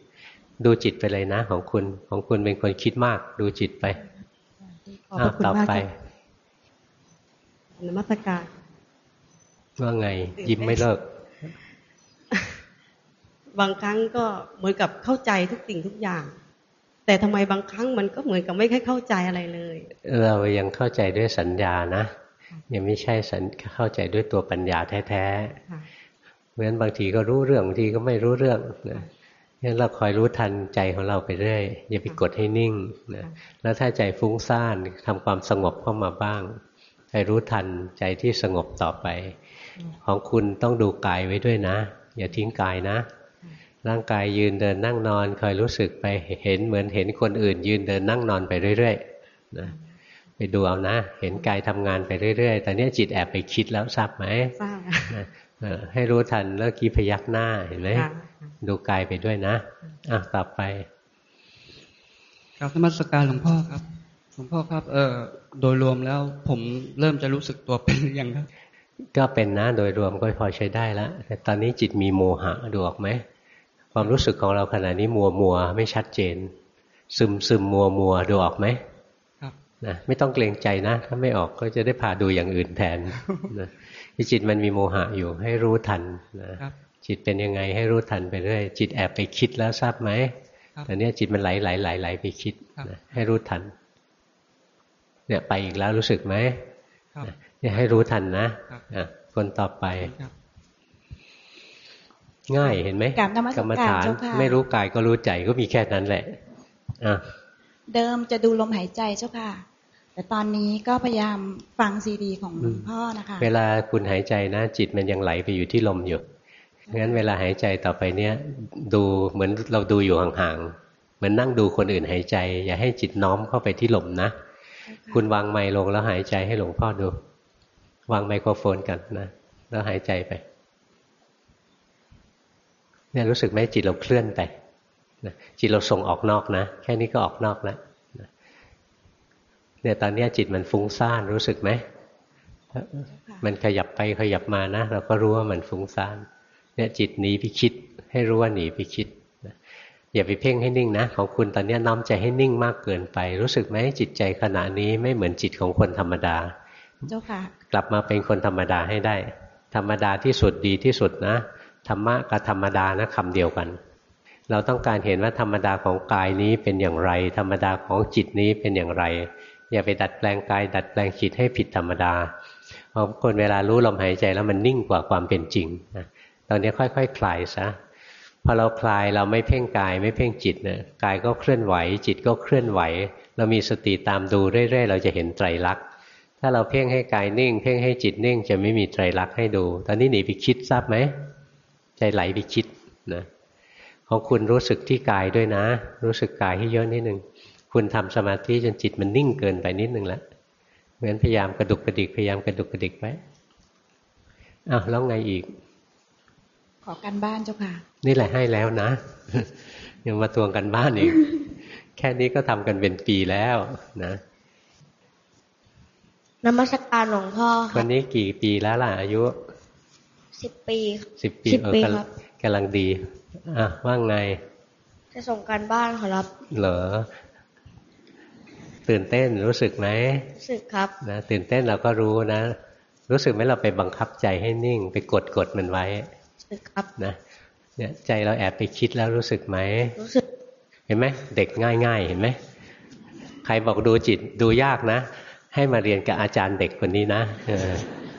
ดูจิตไปเลยนะ ของคุณ ของคุณเป็นคนคิดมาก ดูจิตไปต่อไปนมัตการว่าไง ยิ้มไม่เลิก บางครั้งก็เหมือนกับเข้าใจทุกสิ่งทุกอย่าง แต่ทำไมบางครั้งมันก็เหมือนกับไม่ค่อยเข้าใจอะไรเลย เรายังเข้าใจด้วยสัญญานะยังไม่ใช่สัญเข้าใจด้วยตัวปัญญาแท้ๆเพราะฉะนั้นบางทีก็รู้เรื่องบางทีก็ไม่รู้เรื่องนะ งั้นเราคอยรู้ทันใจของเราไปเรื่อยอย่าไปกดให้นิ่งนะแล้วถ้าใจฟุ้งซ่านทำความสงบเข้ามาบ้างให้รู้ทันใจที่สงบต่อไป ของคุณต้องดูกายไว้ด้วยนะ อย่าทิ้งกายนะ ร่างกายยืนเดินนั่งนอน คอยรู้สึกไปเห็นเหมือนเห็นคนอื่น ยืนเดินนั่งนอนไปเรื่อยๆนะไปดูเอานะ เห็นกายทำงานไปเรื่อยๆแต่เนี้ยจิตแอบไปคิดแล้วทราบไหมทราบ ให้รู้ทันแล้วกี้พยักหน้าเห็นไหมดูกายไปด้วยนะอะต่อไปกราบธรรมสการหลวงพ่อครับหลวงพ่อครับ เออโดยรวมแล้ว ผมเริ่มจะรู้สึกตัวเป็นหรือยังครับ ก็เป็นนะโดยรวมก็พอใช้ได้แล้วแต่ตอนนี้จิตมีโมหะดูออกไหมความรู้สึกของเราขณะนี้มัวมัวไม่ชัดเจน ซึมซึมมัวมัวดูออกไหมครับนะไม่ต้องเกรงใจนะ ถ้าไม่ออกก็จะได้พาดูอย่างอื่นแทนนะ จิตมันมีโมหะอยู่ให้รู้ทันนะจิตเป็นยังไงให้รู้ทันไปเรื่อยจิตแอบไปคิดแล้วทราบไหมแต่เนี้ยจิตมันไหลไหลไหลไหลไปคิดนะให้รู้ทัน เนี่ยไปอีกแล้วรู้สึกไหมเนี่ยให้รู้ทันนะคนต่อไป ง่ายเห็นไหมกรรมฐานไม่รู้กายก็รู้ใจก็มีแค่นั้นแหละอะเดิมจะดูลมหายใจเจ้าค่ะ แต่ตอนนี้ก็พยายามฟังซีดีของหลวงพ่อนะคะ เวลาคุณหายใจนะ จิตมันยังไหลไปอยู่ที่ลมอยู่งั้นเวลาหายใจต่อไปเนี้ยดูเหมือนเราดูอยู่ห่างๆเหมือนนั่งดูคนอื่นหายใจ อย่าให้จิตน้อมเข้าไปที่ลมนะ คุณวางไมค์ลงแล้วหายใจให้หลวงพ่อดู วางไมโครโฟนกันนะ แล้วหายใจไปเนี่ยรู้สึกไหมจิตเราเคลื่อนไปนะจิตเราส่งออกนอกนะ แค่นี้ก็ออกนอกแล้ว เนี่ยตอนนี้จิตมันฟุ้งซ่านรู้สึกไหมมันขยับไปขยับมานะเราก็รู้ว่ามันฟุ้งซ่านเนี่ยจิตหนีไปคิด ให้รู้ว่าหนีไปคิดอย่าไปเพ่งให้นิ่งนะ ของคุณตอนนี้น้อมใจให้นิ่งมากเกินไป รู้สึกไหมจิตใจขณะนี้ไม่เหมือนจิตของคนธรรมดา เจ้าค่ะ กลับมาเป็นคนธรรมดาให้ได้ ธรรมดาที่สุดดีที่สุดนะธรรมะกับธรรมดานะคำเดียวกัน เราต้องการเห็นว่าธรรมดาของกายนี้เป็นอย่างไร ธรรมดาของจิตนี้เป็นอย่างไร อย่าไปดัดแปลงกาย ดัดแปลงจิตให้ผิดธรรมดาเพราะคนเวลารู้ลมหายใจแล้วมันนิ่งกว่าความเป็นจริงนะตอนนี้ค่อยๆคคลายซะพอเราคลายเราไม่เพ่งกายไม่เพ่งจิตนะกายก็เคลื่อนไหว จิตก็เคลื่อนไหว เรามีสติตามดูเรื่อยๆ เราจะเห็นไตรลักษณ์ถ้าเราเพ่งให้กายนิ่ง เพ่งให้จิตนิ่ง จะไม่มีไตรลักษณ์ให้ดู ตอนนี้หนีไปคิดทราบไหมใจไหลไปคิดนะของคุณรู้สึกที่กายด้วยนะ รู้สึกกายให้เยอะนิดนึง คุณทำสมาธิจนจิตมันนิ่งเกินไปนิดหนึ่งแล้วเหมือนพยายามกระดุกกระดิกพยายามกระดุกกระดิกไปอ้าวแล้วไงอีก ขอการบ้านเจ้าค่ะ นี่แหละให้แล้วนะ ยังมาทวงกันบ้านอีก แค่นี้ก็ทำกันเป็นปีแล้วนะนมัสการหลวงพ่อควัรันบนี้กี่ปีแล้วล่ะ อายุสิบปีครับสิบปีสิบเออปีกำครับกำลังดี อะ ว่าไง จะส่งการบ้านขอรับ เหรอ ตื่นเต้นรู้สึกไหมรู้สึกครับนะตื่นเต้นเราก็รู้นะ รู้สึกไหมเราไปบังคับใจให้นิ่ง ไปกดกดมันไว้รู้สึกครับนะเนี่ยใจเราแอบไปคิดแล้วรู้สึกไหมรู้สึก เห็นไหมเด็กง่าย ๆ เห็นไหมใครบอกดูจิตดูยากนะ ให้มาเรียนกับอาจารย์เด็กคนนี้นะเออ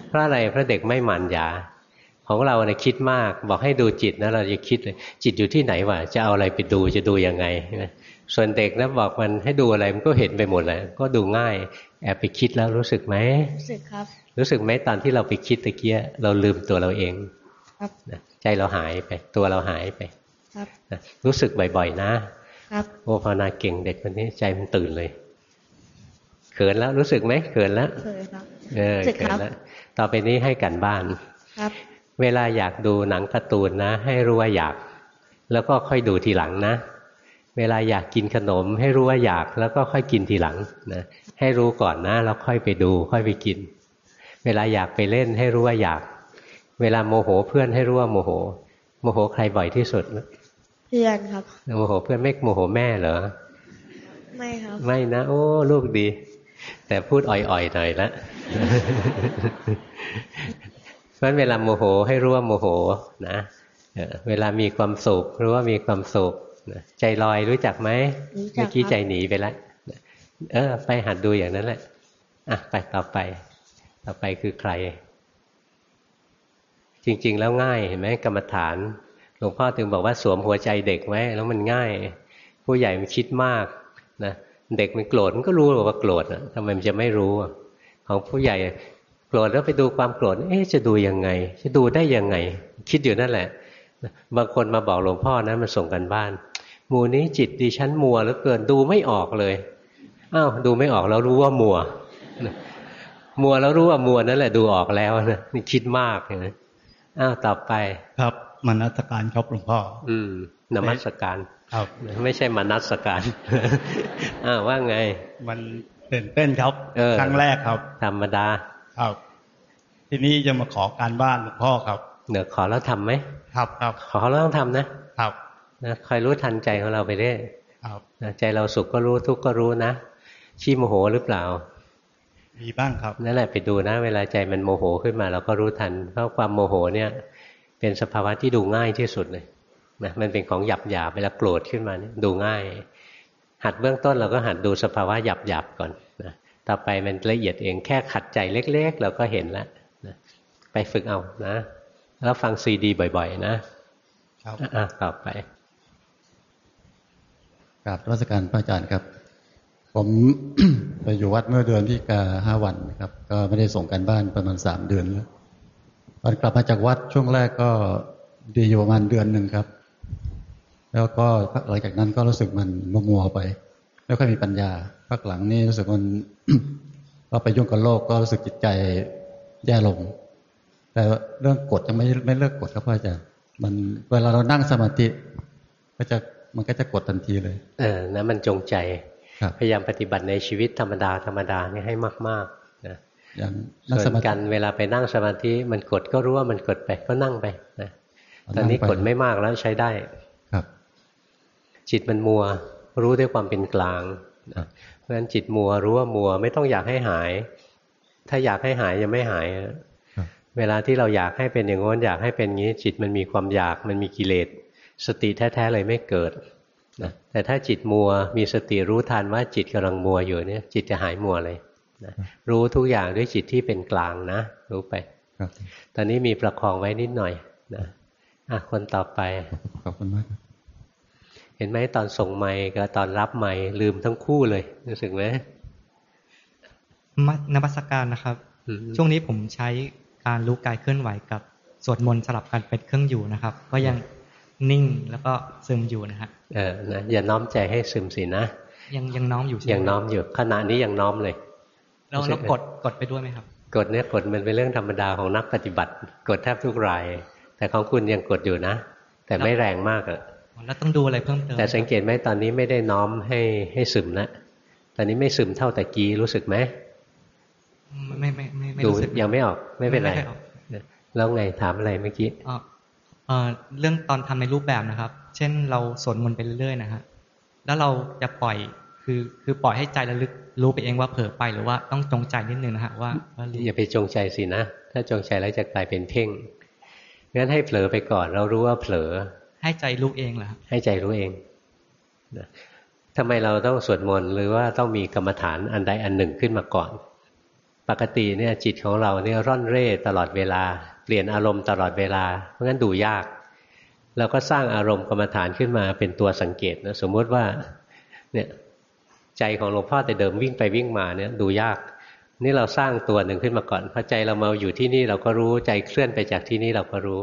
เพราะอะไรเพราะเด็กไม่หมั่นยาของเราเนี่ยคิดมาก บอกให้ดูจิตนะเราจะคิดเลยจิตอยู่ที่ไหนวะจะเอาอะไรไปดูจะดูยังไงใช่ไหม ส่วนเด็กนะบอกมันให้ดูอะไรมันก็เห็นไปหมดเลยก็ดูง่าย แอบไปคิดแล้วรู้สึกไหมรู้สึกครับ รู้สึกไหมตอนที่เราไปคิดตะเกียเราลืมตัวเราเอง ครับนะใจเราหายไป ตัวเราหายไป ครับนะรู้สึกบ่อยๆนะ ครับโอ้ภาวนาเก่งเด็กคนนี้ใจมันตื่นเลยเขินแล้วรู้สึกไหมเขินแล้วเคยครับเออรู้สึกเขิคนรับแล้วต่อไปนี้ให้กันบ้าน ครับ เวลาอยากดูหนังการ์ตูนนะ ให้รู้ว่าอยาก แล้วก็ค่อยดูทีหลังนะ เวลาอยากกินขนม ให้รู้ว่าอยากแล้วก็ค่อยกินทีหลังนะให้รู้ก่อนนะแล้วค่อยไปดู ค่อยไปกิน เวลาอยากไปเล่นให้รู้ว่าอยาก เวลาโมโหเพื่อนให้รู้ว่าโมโห โมโหใครบ่อยที่สุดเพื่อนครับโมโหเพื่อนไม่โมโหแม่เหรอไม่ครับ ไม่นะ โอ้ลูกดี แต่พูดอ่อยๆหน่อยละเพราะฉะนั้นเวลาโมโหให้รู้ว่าโมโหนะเออเวลามีความสุขรู้ว่ามีความสุขนะ ใจลอยรู้จักไหมรู้จักเมื่อกี้ครับใจหนีไปแล้วเออ ไปหัดดูอย่างนั้นแหละอะไปต่อไป ต่อไปคือใคร จริง ๆ แล้วง่ายเห็นไหมกรรมฐาน หลวงพ่อถึงบอกว่าสวมหัวใจเด็กไว้แล้วมันง่าย ผู้ใหญ่มันคิดมากนะเด็กมันโกรธมันก็รู้ว่าโกรธนะทำไมมันจะไม่รู้อะของผู้ใหญ่โกรธแล้วไปดูความโกรธเอ๊ะจะดูยังไง จะดูได้ยังไง คิดอยู่นั่นแหละบางคนมาบอกหลวงพ่อนะมันส่งกันบ้าน หมู่นี้จิตดิฉันมัวเหลือเกินดูไม่ออกเลยอ้าวดูไม่ออกแล้วรู้ว่ามัวนะมัวแล้วรู้ว่ามัวนั่นแหละดูออกแล้วนะนี่คิดมากนะอ้าวต่อไป ครับมานัสการครับหลวงพ่อ อืมนมัสการครับ ไม่ใช่มานัสการอ้าวว่าไง มันตื่นเต้นครับเออครั้งแรกครับ ธรรมดา ครับ ทีนี้จะมาขอการบ้านหลวงพ่อครับเดี๋ยวขอแล้วทำไหมครับครับ ขอแล้วต้องทำนะครับ นะคอยรู้ทันใจของเราไปเรื่อยครับนะใจเราสุขก็รู้ทุกข์ก็รู้นะขี้โมโหหรือเปล่า มีบ้างครับนั่นแหละไปดูนะ เวลาใจมันโมโหขึ้นมา เราก็รู้ทัน เพราะความโมโหเนี่ย เป็นสภาวะที่ดูง่ายที่สุดเลยนะมันเป็นของหยับหยาบเวลาโกรธขึ้นมาเนี่ยดูง่าย หัดเบื้องต้นเราก็หัดดูสภาวะหยับหยาบก่อนนะต่อไปมันละเอียดเองแค่ขัดใจเล็ก ๆ เราก็เห็นแล้วนะไปฝึกเอานะ แล้วฟังซีดีบ่อย ๆ นะครับอะต่อไป กราบรัชการพระอาจารย์ครับ ผมไปอยู่วัดเมื่อเดือนที่กาห้าวันครับ ก็ไม่ได้ส่งการบ้านประมาณสามเดือนแล้วตอนกลับมาจากวัดช่วงแรกก็ดีอยู่ประมาณเดือนหนึ่งครับ แล้วก็หลังจากนั้นก็รู้สึกมันมัวๆไปไม่ค่อยมีปัญญาพักหลังนี่รู้สึกมันก็ไปยุ่งกับโลกก็รู้สึกจิตใจแย่ลง แต่เรื่องกดจะไม่ไม่เลิกกดครับพระอาจารย์มันเวลาเรานั่งสมาธิก็จะ มันก็จะกดทันทีเลย เออนะมันจงใจครับพยายามปฏิบัติในชีวิตธรรมดาธรรมดานี่ให้มากๆนะอย่างนั่งส่สวนมาธิกันเวลาไปนั่งสมาธิมันกดก็รู้ว่ามันกดไปก็นั่งไปนะตอนนี้นั่งไปกดไม่มากแล้วใช้ได้ครับ จิตมันมัว รู้ด้วยความเป็นกลางนะเพราะฉะนั้นจิตมัวรู้ว่ามัว ไม่ต้องอยากให้หาย ถ้าอยากให้หายยังไม่หายเวลาที่เราอยากให้เป็นอย่างง้นอยากให้เป็นงี้ จิตมันมีความอยากมันมีกิเลส สติแท้ๆเลยไม่เกิดนะแต่ถ้าจิตมัวมีสติรู้ทันว่าจิตกำลังมัวอยู่เนี่ย จิตจะหายมัวเลยนะรู้ทุกอย่างด้วยจิตที่เป็นกลางนะรู้ไปตอนนี้มีประคองไว้นิดหน่อยนะอะคนต่อไปขอบคุณมากเห็นไหมตอนส่งไม้กับตอนรับไม้ลืมทั้งคู่เลยรู้สึกไหมนบัสการนะครับ ช่วงนี้ผมใช้การรู้กายเคลื่อนไหวกับสวดมนต์สลับกันเป็นเครื่องอยู่นะครับ ก็ยัง นิ่งแล้วก็ซึมอยู่นะฮะเออนะอย่าน้อมใจให้ซึมสินะ ยังยังน้อมอยู่ยังน้อมอยู่ขณะนี้ยังน้อมเลยเราเรากดกดไปด้วยไหมครับ กดเนี่ยกดมันเป็นเรื่องธรรมดาของนักปฏิบัติ กดแทบทุกราย แต่ของคุณยังกดอยู่นะ แต่ไม่แรงมากอะแล้วต้องดูอะไรเพิ่มเติมแต่สังเกตไหมตอนนี้ไม่ได้น้อมให้ให้ซึมนะตอนนี้ไม่ซึมเท่าแต่กี้รู้สึกไหมไม่ไม่ไม่ไม่ดูยังไม่ออกไม่เป็นไรแล้วไงถามอะไรเมื่อกี้อ๋อ เรื่องตอนทำในรูปแบบนะครับ เช่นเราสวดมนต์ไปเรื่อยๆนะฮะแล้วเราจะปล่อยคือคือปล่อยให้ใจระลึกรู้ไปเองว่าเผลอไปหรือว่าต้องจงใจนิดนึงนะฮะว่าอย่าไปจงใจสินะ ถ้าจงใจแล้วจะกลายเป็นเพ่งงั้นให้เผลอไปก่อน เรารู้ว่าเผลอ ให้ใจรู้เองเหรอให้ใจรู้เองทำไมเราต้องสวดมนต์หรือว่าต้องมีกรรมฐานอันใดอันหนึ่งขึ้นมาก่อน ปกติเนี่ยจิตของเราเนี่ยร่อนเร่ตลอดเวลา เปลี่ยนอารมณ์ตลอดเวลา เพราะงั้นดูยากเราก็สร้างอารมณ์กรรมฐานขึ้นมาเป็นตัวสังเกตนะสมมุติว่าเนี่ยใจของหลวงพ่อแต่เดิมวิ่งไปวิ่งมาเนี่ยดูยาก นี่เราสร้างตัวหนึ่งขึ้นมาก่อนพอใจเรามาอยู่ที่นี่เราก็รู้ใจเคลื่อนไปจากที่นี่เราก็รู้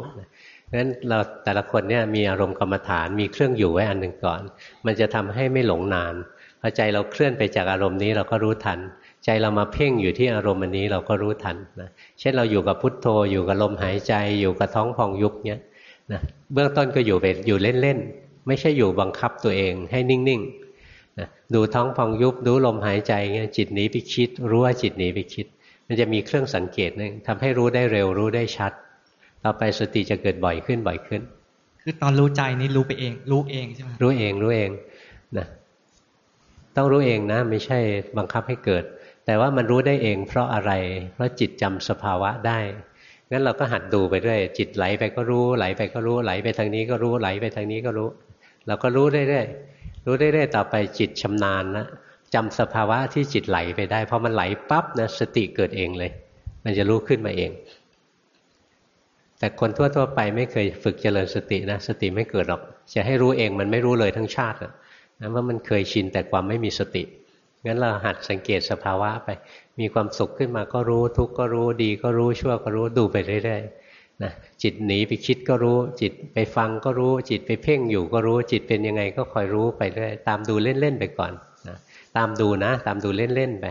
งั้นเราแต่ละคนเนี่ยมีอารมณ์กรรมฐานมีเครื่องอยู่ไว้อันหนึ่งก่อน มันจะทำให้ไม่หลงนานพอใจเราเคลื่อนไปจากอารมณ์นี้เราก็รู้ทัน ใจเรามาเพ่งอยู่ที่อารมณ์อันนี้เราก็รู้ทันนะเช่นเราอยู่กับพุทโธ อยู่กับลมหายใจ อยู่กับท้องพองยุบเนี่ยนะเบื้องต้นก็อยู่ไปอยู่เล่นๆไม่ใช่อยู่บังคับตัวเองให้นิ่งๆนะดูท้องพองยุบดูลมหายใจเงี้ยจิตหนีไปคิด รู้ว่าจิตหนีไปคิด มันจะมีเครื่องสังเกตนึงทำให้รู้ได้เร็วรู้ได้ชัด ต่อไปสติจะเกิดบ่อยขึ้นบ่อยขึ้น คือตอนรู้ใจนี้รู้ไปเอง รู้เองใช่ไหมรู้เองรู้เองนะต้องรู้เองนะ ไม่ใช่บังคับให้เกิด แต่ว่ามันรู้ได้เองเพราะอะไร เพราะจิตจำสภาวะได้ งั้นเราก็หัดดูไปเรื่อยจิตไหลไปก็รู้ ไหลไปก็รู้ ไหลไปทางนี้ก็รู้ ไหลไปทางนี้ก็รู้ เราก็รู้เรื่อยๆ รู้เรื่อยๆ ต่อไปจิตชำนาญนะจำสภาวะที่จิตไหลไปได้ พอมันไหลปั๊บนะสติเกิดเองเลย มันจะรู้ขึ้นมาเอง แต่คนทั่วๆไปไม่เคยฝึกเจริญสตินะ สติไม่เกิดหรอก จะให้รู้เองมันไม่รู้เลยทั้งชาตินะว่ามันเคยชินแต่ความไม่มีสติ งั้นเราหัดสังเกตสภาวะไป มีความสุขขึ้นมาก็รู้ ทุกข์ก็รู้ดีก็รู้ชั่วก็รู้ดูไปเรื่อยๆนะจิตหนีไปคิดก็รู้ จิตไปฟังก็รู้ จิตไปเพ่งอยู่ก็รู้ จิตเป็นยังไงก็คอยรู้ไปเรื่อยตามดูเล่นๆไปก่อนนะตามดูนะ ตามดูเล่นๆไป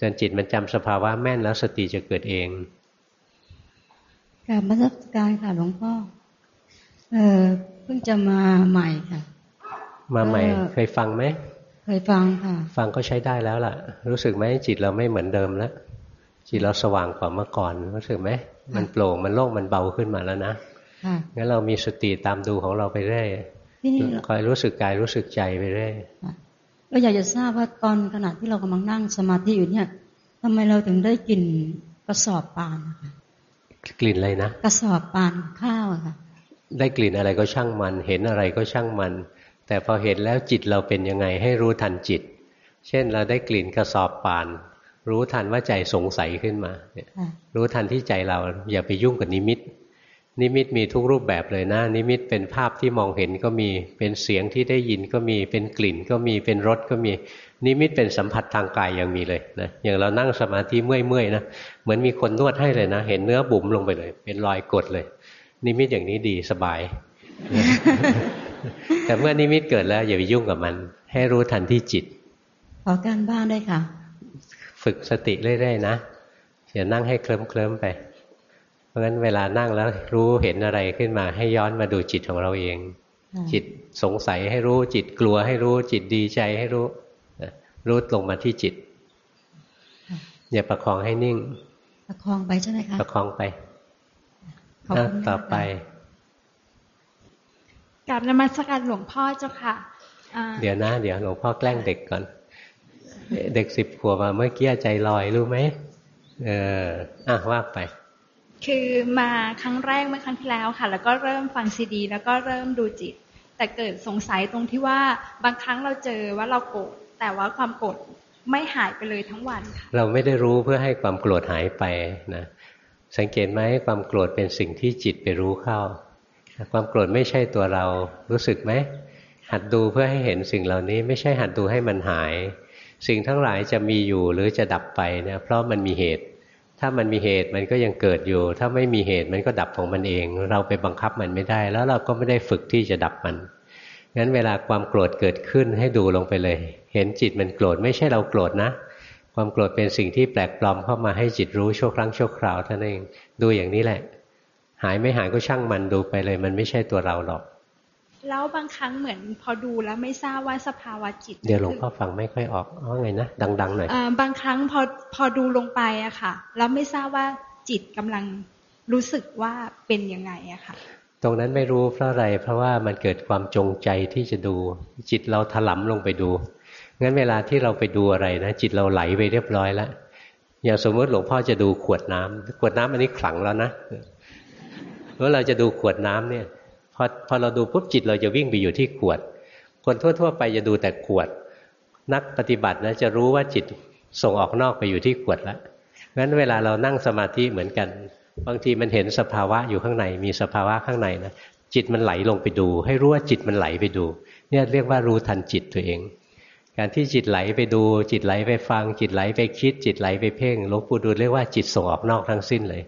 จนจิตมันจำสภาวะแม่นแล้วสติจะเกิดเองกราบมาสักการค่ะหลวงพ่อเออเพิ่งจะมาใหม่ค่ะ มาใหม่เคยฟังไหม เคยฟังค่ะ ฟังก็ใช้ได้แล้วล่ะ รู้สึกไหมจิตเราไม่เหมือนเดิมแล้ว จิตเราสว่างกว่าเมื่อก่อน รู้สึกไหม มันโปร่ง มันโล่ง มันเบาขึ้นมาแล้วนะงั้นเรามีสติตามดูของเราไปเรื่อยคอยรู้สึกกายรู้สึกใจไปเรื่อยเราอยากจะทราบว่าตอนขณะที่เรากำลังนั่งสมาธิอยู่เนี่ยทำไมเราถึงได้กลิ่นกระสอบปานนะคะกลิ่นอะไรนะ กระสอบปานข้าวค่ะ ได้กลิ่นอะไรก็ช่างมัน เห็นอะไรก็ช่างมัน แต่พอเห็นแล้วจิตเราเป็นยังไงให้รู้ทันจิต เช่นเราได้กลิ่นกระสอบปาน รู้ทันว่าใจสงสัยขึ้นมารู้ทันที่ใจเราอย่าไปยุ่งกับนิมิต นิมิตมีทุกรูปแบบเลยนะ นิมิตเป็นภาพที่มองเห็นก็มีเป็นเสียงที่ได้ยินก็มีเป็นกลิ่นก็มีเป็นรสก็มีนิมิตเป็นสัมผัสทางกายยังมีเลยนะอย่างเรานั่งสมาธิเมื่อยๆนะเหมือนมีคนนวดให้เลยนะ เห็นเนื้อบุ๋มลงไปเลย เป็นรอยกดเลย นิมิตอย่างนี้ดีสบาย แต่เมื่อนิมิตเกิดแล้วอย่าไปยุ่งกับมัน ให้รู้ทันที่จิตขอการบ้านได้ค่ะ ฝึกสติเรื่อยๆนะอย่านั่งให้เคลิ้มเคลิ้มไป เพราะฉะนั้นเวลานั่งแล้วรู้เห็นอะไรขึ้นมา ให้ย้อนมาดูจิตของเราเอง จิตสงสัยให้รู้จิตกลัวให้รู้จิตดีใจให้รู้รู้ลงมาที่จิต อย่าประคองให้นิ่ง ประคองไปใช่ไหมคะประคองไปต่อไป กราบนมัสการหลวงพ่อเจ้าค่ะเดี๋ยวนะ เดี๋ยวหลวงพ่อแกล้งเด็กก่อน เด็กสิบขวบมาเมื่อกี้ใจลอยรู้ไหมเอออะว่าไป คือมาครั้งแรกเมื่อครั้งที่แล้วค่ะ แล้วก็เริ่มฟังซีดี แล้วก็เริ่มดูจิต แต่เกิดสงสัยตรงที่ว่าบางครั้งเราเจอว่าเราโกรธแต่ว่าความโกรธไม่หายไปเลยทั้งวันค่ะเราไม่ได้รู้เพื่อให้ความโกรธหายไปนะสังเกตไหมความโกรธเป็นสิ่งที่จิตไปรู้เข้า ความโกรธไม่ใช่ตัวเรารู้สึกไหมหัดดูเพื่อให้เห็นสิ่งเหล่านี้ ไม่ใช่หัดดูให้มันหาย สิ่งทั้งหลายจะมีอยู่หรือจะดับไปเนี่ยเพราะมันมีเหตุ ถ้ามันมีเหตุมันก็ยังเกิดอยู่ ถ้าไม่มีเหตุมันก็ดับของมันเอง เราไปบังคับมันไม่ได้ แล้วเราก็ไม่ได้ฝึกที่จะดับมันงั้นเวลาความโกรธเกิดขึ้นให้ดูลงไปเลย เห็นจิตมันโกรธไม่ใช่เราโกรธนะ ความโกรธเป็นสิ่งที่แปลกปลอมเข้ามาให้จิตรู้ชั่วครั้งชั่วคราวเท่านั้นเองดูอย่างนี้แหละ หายไม่หายก็ช่างมันดูไปเลย มันไม่ใช่ตัวเราหรอก แล้วบางครั้งเหมือนพอดูแล้วไม่ทราบว่าสภาวะจิต เดี๋ยวหลวงพ่อฟังไม่ค่อยออกอ๋อไงนะดังๆหน่อยบางครั้งพอพอดูลงไปอะค่ะแล้วไม่ทราบว่าจิตกำลังรู้สึกว่าเป็นยังไงอะค่ะ ตรงนั้นไม่รู้เพราะอะไร เพราะว่ามันเกิดความจงใจที่จะดูจิตเราถลำลงไปดูงั้นเวลาที่เราไปดูอะไรนะจิตเราไหลไปเรียบร้อยแล้วอย่างสมมติหลวงพ่อจะดูขวดน้ำขวดน้ำอันนี้ขลังแล้วนะ แล้วเราจะดูขวดน้ำเนี่ยพอพอเราดูปุ๊บจิตเราจะวิ่งไปอยู่ที่ขวด คนทั่ว ๆ ไปจะดูแต่ขวด นักปฏิบัตินะจะรู้ว่าจิตส่งออกนอกไปอยู่ที่ขวดแล้วงั้นเวลาเรานั่งสมาธิเหมือนกัน บางทีมันเห็นสภาวะอยู่ข้างใน มีสภาวะข้างในนะจิตมันไหลลงไปดู ให้รู้ว่าจิตมันไหลไปดู เนี่ยเรียกว่ารู้ทันจิตตัวเอง การที่จิตไหลไปดู จิตไหลไปฟัง จิตไหลไปคิด จิตไหลไปเพ่งหลวงปู่ดูลเรียกว่าจิตส่งออกนอกทั้งสิ้นเลย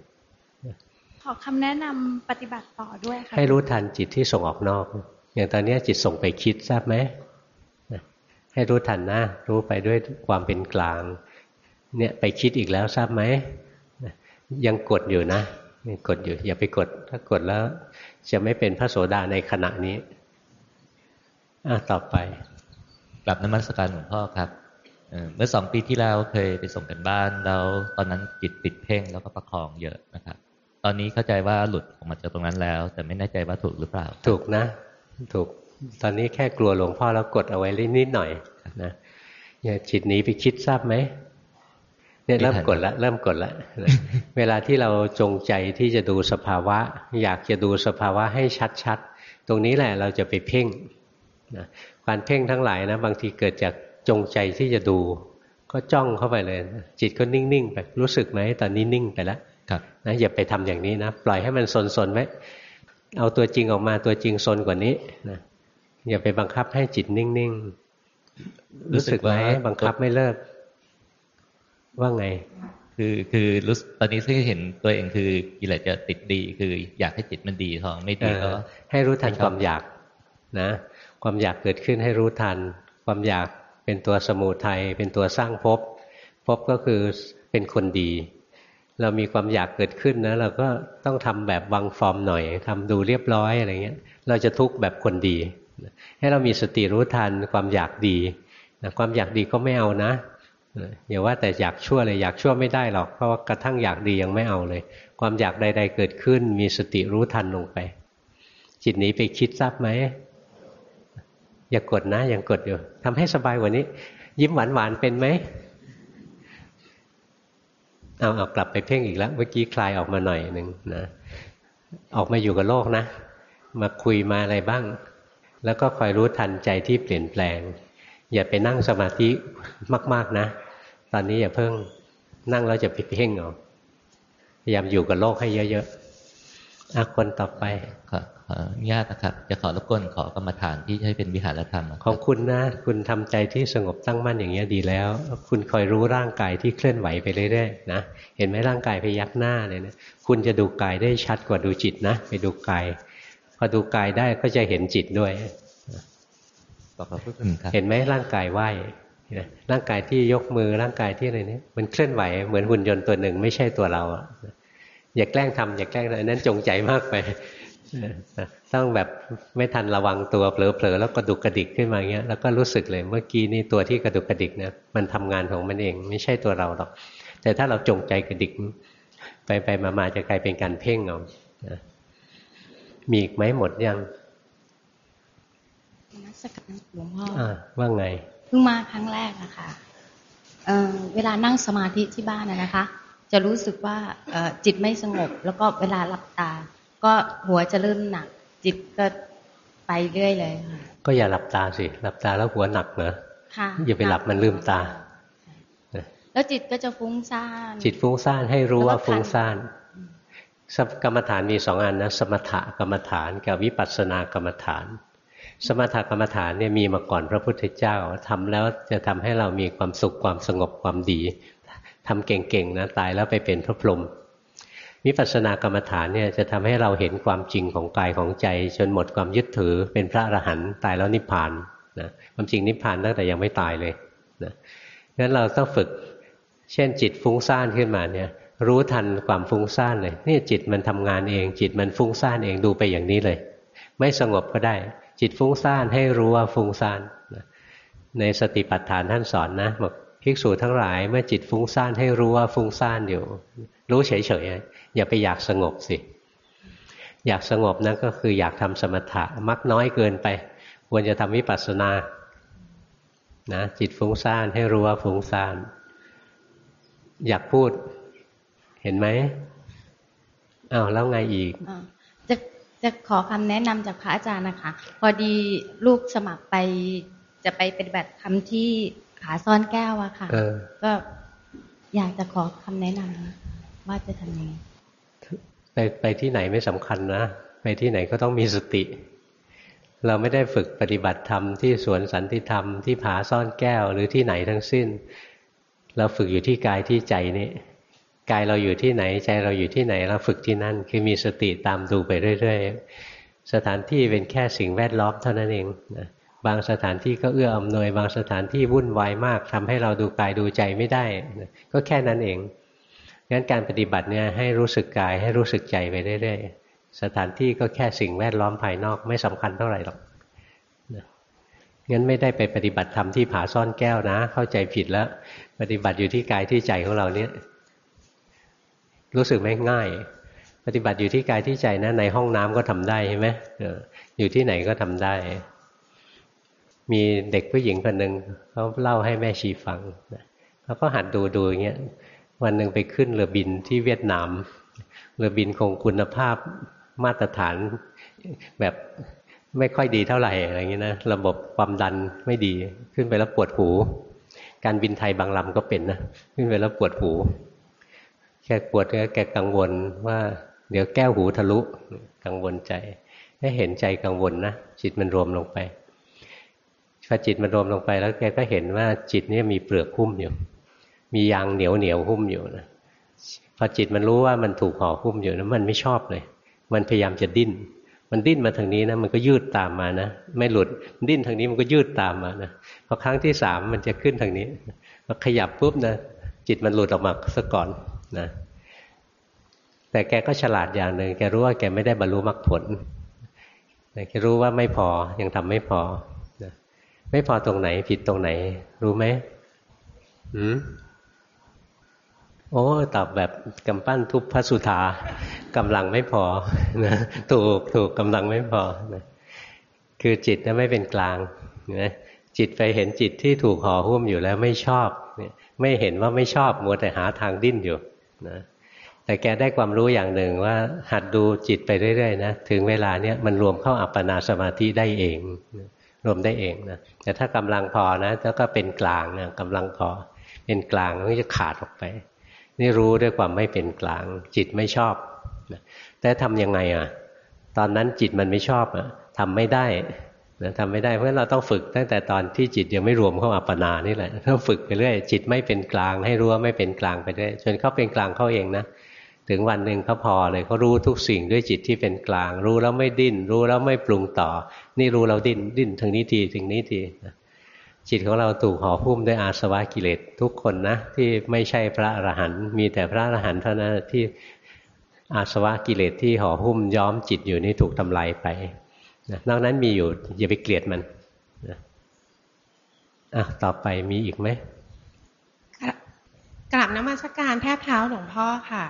ขอคำแนะนำปฏิบัติต่อด้วยค่ะให้รู้ทันจิตที่ส่งออกนอก อย่างตอนนี้จิตส่งไปคิดทราบไหมให้รู้ทันนะ รู้ไปด้วยความเป็นกลาง เนี่ยไปคิดอีกแล้วทราบไหมยังกดอยู่นะยังกดอยู่ อย่าไปกด ถ้ากดแล้ว จะไม่เป็นพระโสดาในขณะนี้อะต่อไปกลับนมัสการหลวงพ่อครับเมื่อสองปีที่แล้วเคยไปส่งกันบ้านแล้วตอนนั้นจิตติดเพ่งแล้วก็ประคองเยอะนะครับต อนนี้เข้าใจว่าหลุดออกมาจากตรงนั้นแล้ว แต่ไม่แน่ใจว่าถูกหรือเปล่า ถูกนะ ถูกตอนนี้แค่กลัวหลวงพ่อแล้วกดเอาไว้นิดหน่อยนะเนี่ยจิตหนีไปคิดทราบไหมเนี่ยเริ่มกดละเริ่มกดละเวลาที่เราจงใจที่จะดูสภาวะ อยากจะดูสภาวะให้ชัดๆ ตรงนี้แหละเราจะไปเพ่งนะการเพ่งทั้งหลายนะ บางทีเกิดจากจงใจที่จะดู ก็จ้องเข้าไปเลย จิตก็นิ่งๆไปรู้สึกไหมตอนนี้นิ่งไปแล้ว นะอย่าไปทำอย่างนี้นะปล่อยให้มันสนๆไว้เอาตัวจริงออกมาตัวจริงสนกว่านี้นะอย่าไปบังคับให้จิตนิ่งๆรู้สึกไหมบังคับไม่เลิก ว่าไง คือคือรู้ตอนนี้ที่เห็นตัวเองคือกิเลสจะติดดี คืออยากให้จิตมันดีทองไม่ดีก็ให้รู้ทันความอยากนะ ความอยากเกิดขึ้นให้รู้ทัน ความอยากเป็นตัวสมุทัยเป็นตัวสร้างภพภพก็คือเป็นคนดี เรามีความอยากเกิดขึ้นนะเราก็ต้องทำแบบวังฟอร์มหน่อยทำดูเรียบร้อยอะไรเงี้ย เราจะทุกข์แบบคนดี ให้เรามีสติรู้ทันความอยากดีความอยากดีก็ไม่เอานะอย่าว่าแต่อยากชั่วเลยอยากชั่วไม่ได้หรอกเพราะว่ากระทั่งอยากดียังไม่เอาเลย ความอยากใด ๆ เกิดขึ้น มีสติรู้ทันลงไป จิตนี้ไปคิดทราบไหมอย่ากดนะยังกดอยู่ทำให้สบายกว่านี้ ยิ้มหวานหวานเป็นไหม เอาเอากลับไปเพ่งอีกแล้ว เมื่อกี้คลายออกมาหน่อยหนึ่งนะออกมาอยู่กับโลกนะ มาคุยมาอะไรบ้าง แล้วก็คอยรู้ทันใจที่เปลี่ยนแปลง อย่าไปนั่งสมาธิมาก ๆนะ ตอนนี้อย่าเพิ่งนั่งแล้วจะไปเพ่งเอาพยายามอยู่กับโลกให้เยอะๆ อาคนต่อไปขออนุญาตนะครับ จะขอรบกวนขอกรรมฐานที่ให้เป็นวิหารธรรมของคุณนะ คุณทำใจที่สงบตั้งมั่นอย่างเงี้ยดีแล้ว คุณคอยรู้ร่างกายที่เคลื่อนไหวไปเรื่อยๆนะเห็นไหมร่างกายพยักหน้าเลยนะคุณจะดูกายได้ชัดกว่าดูจิตนะ ไปดูกายพอดูกายได้ก็จะเห็นจิตด้วยเห็นไหมร่างกายไหวร่างกายที่ยกมือร่างกายที่อะไรเนี่ยมันเคลื่อนไหวเหมือนหุ่นยนต์ตัวหนึ่งไม่ใช่ตัวเรา อย่าแกล้งทำอย่าแกล้งนั้นจงใจมากไปต้องแบบไม่ทันระวังตัวเผลอๆแล้วกระดุกกระดิกขึ้นมาเงี้ยแล้วก็รู้สึกเลยเมื่อกี้นี่ตัวที่กระดุกกระดิกเนี่ยมันทำงานของมันเองไม่ใช่ตัวเราหรอก แต่ถ้าเราจงใจกระดิก ไปไปมาๆจะกลายเป็นการเพ่งเอามีอีกไหมหมดยังนักสการหลวงพ่ออ่าว่าไงเพิ่งมาครั้งแรกนะคะเอ่อเวลานั่งสมาธิที่บ้านนะนะคะ จะรู้สึกว่าเอ่อจิตไม่สงบ แล้วก็เวลาหลับตา ก็หัวจะเริ่มหนัก จิตก็ไปเรื่อยเลยค่ะก็อย่าหลับตาสิหลับตาแล้วหัวหนักเหรอค่ะอย่าไปหลับมันลืมตา แล้วจิตก็จะฟุ้งซ่านจิตฟุ้งซ่านให้รู้ว่าแล้วก็ฟุ้งซ่านสมกรรมฐานมีสองอันนะสมถกรรมฐานกับวิปัสสนากรรมฐาน สมถกรรมฐานเนี่ยมีมาก่อนพระพุทธเจ้าทำแล้วจะทำให้เรามีความสุขความสงบความดี ทำเก่งๆนะตายแล้วไปเป็นพระพรหมวิปัสสนากรรมฐานเนี่ยจะทำให้เราเห็นความจริงของกายของใจ จนหมดความยึดถือเป็นพระอรหันต์ตายแล้วนิพพานนะความจริงนิพพานตั้งแต่ยังไม่ตายเลยนะงั้นเราต้องฝึก เช่นจิตฟุ้งซ่านขึ้นมาเนี่ยรู้ทันความฟุ้งซ่านเลยนี่จิตมันทำงานเอง จิตมันฟุ้งซ่านเองดูไปอย่างนี้เลย ไม่สงบก็ได้ จิตฟุ้งซ่านให้รู้ว่าฟุ้งซ่านในสติปัฏฐานท่านสอนนะบอก ภิกษุทั้งหลายเมื่อจิตฟุ้งซ่านให้รู้ว่าฟุ้งซ่านอยู่ รู้เฉยๆอย่าไปอยากสงบสิ อยากสงบนั่นก็คืออยากทำสมถะมักน้อยเกินไป ควรจะทำวิปัสสนานะจิตฟุ้งซ่านให้รู้ว่าฟุ้งซ่าน อยากพูด เห็นไหมอ้าวแล้วไงอีกอจะจะขอคำแนะนำจากพระอาจารย์นะคะ พอดีลูกสมัครไปจะไปปฏิบัติธรรมที่ ขาซ่อนแก้วอะค่ะเออก็อยากจะขอคำแนะนำว่าจะทำยังไงไปไปที่ไหนไม่สำคัญนะ ไปที่ไหนก็ต้องมีสติ เราไม่ได้ฝึกปฏิบัติธรรมที่สวนสันติธรรมที่ผาซ่อนแก้วหรือที่ไหนทั้งสิ้น เราฝึกอยู่ที่กายที่ใจนี่กายเราอยู่ที่ไหนใจเราอยู่ที่ไหนเราฝึกที่นั่น คือมีสติตามดูไปเรื่อย ๆ สถานที่เป็นแค่สิ่งแวดล้อมเท่านั้นเองนะ บางสถานที่ก็เอื้ออำนวย บางสถานที่วุ่นวายมากทำให้เราดูกายดูใจไม่ได้ ก็แค่นั้นเองงั้นการปฏิบัติเนี่ยให้รู้สึกกายให้รู้สึกใจไปเรื่อยๆสถานที่ก็แค่สิ่งแวดล้อมภายนอกไม่สำคัญเท่าไหร่หรอกงั้นไม่ได้ไปปฏิบัติธรรมที่ผาซ่อนแก้วนะ เข้าใจผิดแล้ว ปฏิบัติอยู่ที่กายที่ใจของเราเนี่ยรู้สึกไหมง่าย ปฏิบัติอยู่ที่กายที่ใจนะในห้องน้ำก็ทำได้ใช่ไหมอออยู่ที่ไหนก็ทำได้ มีเด็กผู้หญิงคนหนึ่งเขาเล่าให้แม่ชีฟังเขาก็หัดดูดูอย่างเงี้ยวันหนึ่งไปขึ้นเรือบินที่เวียดนาม เรือบินคงคุณภาพมาตรฐานแบบไม่ค่อยดีเท่าไหร่อะไรเงี้ยนะระบบความดันไม่ดีขึ้นไปแล้วปวดหู การบินไทยบางลำก็เป็นนะขึ้นไปแล้วปวดหูแกปวดแกกังวลว่าเดี๋ยวแก้วหูทะลุกังวลใจให้เห็นใจกังวลนะจิตมันรวมลงไป พอจิตมันรวมลงไปแล้วแกก็เห็นว่าจิตนี่มีเปลือกหุ้มอยู่ มียางเหนียวเหนียวหุ้มอยู่นะพอจิตมันรู้ว่ามันถูกห่อหุ้มอยู่นะมันไม่ชอบเลย มันพยายามจะดิ้น มันดิ้นมาทางนี้นะ มันก็ยืดตามมานะ ไม่หลุด ดิ้นทางนี้มันก็ยืดตามมานะพอครั้งที่สามมันจะขึ้นทางนี้พอขยับปุ๊บนะจิตมันหลุดออกมาซะก่อนนะ แต่แกก็ฉลาดอย่างหนึ่งแกรู้ว่าแกไม่ได้บรรลุมรรคผลแกรู้ว่าไม่พอยังทำไม่พอ ไม่พอตรงไหนผิดตรงไหน รู้ไหมหืมโอ้ตอบแบบกำปั้นทุบพระสุธากำลังไม่พอนะถูกถูกกำลังไม่พอนะคือจิตนะไม่เป็นกลางนะจิตไปเห็นจิตที่ถูกห่อหุ้มอยู่แล้วไม่ชอบเนี่ยไม่เห็นว่าไม่ชอบมัวแต่หาทางดิ้นอยู่นะแต่แกได้ความรู้อย่างหนึ่งว่า หัดดูจิตไปเรื่อยๆนะถึงเวลาเนี้ยมันรวมเข้าอัปปนาสมาธิได้เองนะ รวมได้เองนะแต่ถ้ากำลังพอนะแล้วก็เป็นกลางนะกำลังพอเป็นกลางมันจะขาดออกไป นี่รู้ด้วยความไม่เป็นกลาง จิตไม่ชอบนะแต่ทำยังไงอะ ตอนนั้นจิตมันไม่ชอบอะทำไม่ได้นะทำไม่ได้เพราะฉะนั้นเราต้องฝึกตั้งแต่ตอนที่จิตยังไม่รวมเข้าอัปปนานี่แหละต้องฝึกไปเรื่อยจิตไม่เป็นกลาง ให้รู้ว่าไม่เป็นกลางไปเรื่อยจนเข้าเป็นกลางเขาเองนะ ถึงวันหนึ่งเขาพอเลยเขารู้ทุกสิ่งด้วยจิตที่เป็นกลาง รู้แล้วไม่ดิ้น รู้แล้วไม่ปรุงต่อ นี่รู้เราดิ้นดิ้นทางนี้ทีทางนี้ทีจิตของเราถูกห่อหุ้มด้วยอาสวะกิเลสทุกคนนะที่ไม่ใช่พระอรหันต์มีแต่พระอรหันต์เท่านั้นที่อาสวะกิเลสที่ห่อหุ้มย้อมจิตอยู่นี่ถูกทำลายไปนอกนั้นมีอยู่อย่าไปเกลียดมันอะต่อไปมีอีกไหมกราบนมัสการแทบเท้าหลวงพ่อค่ะ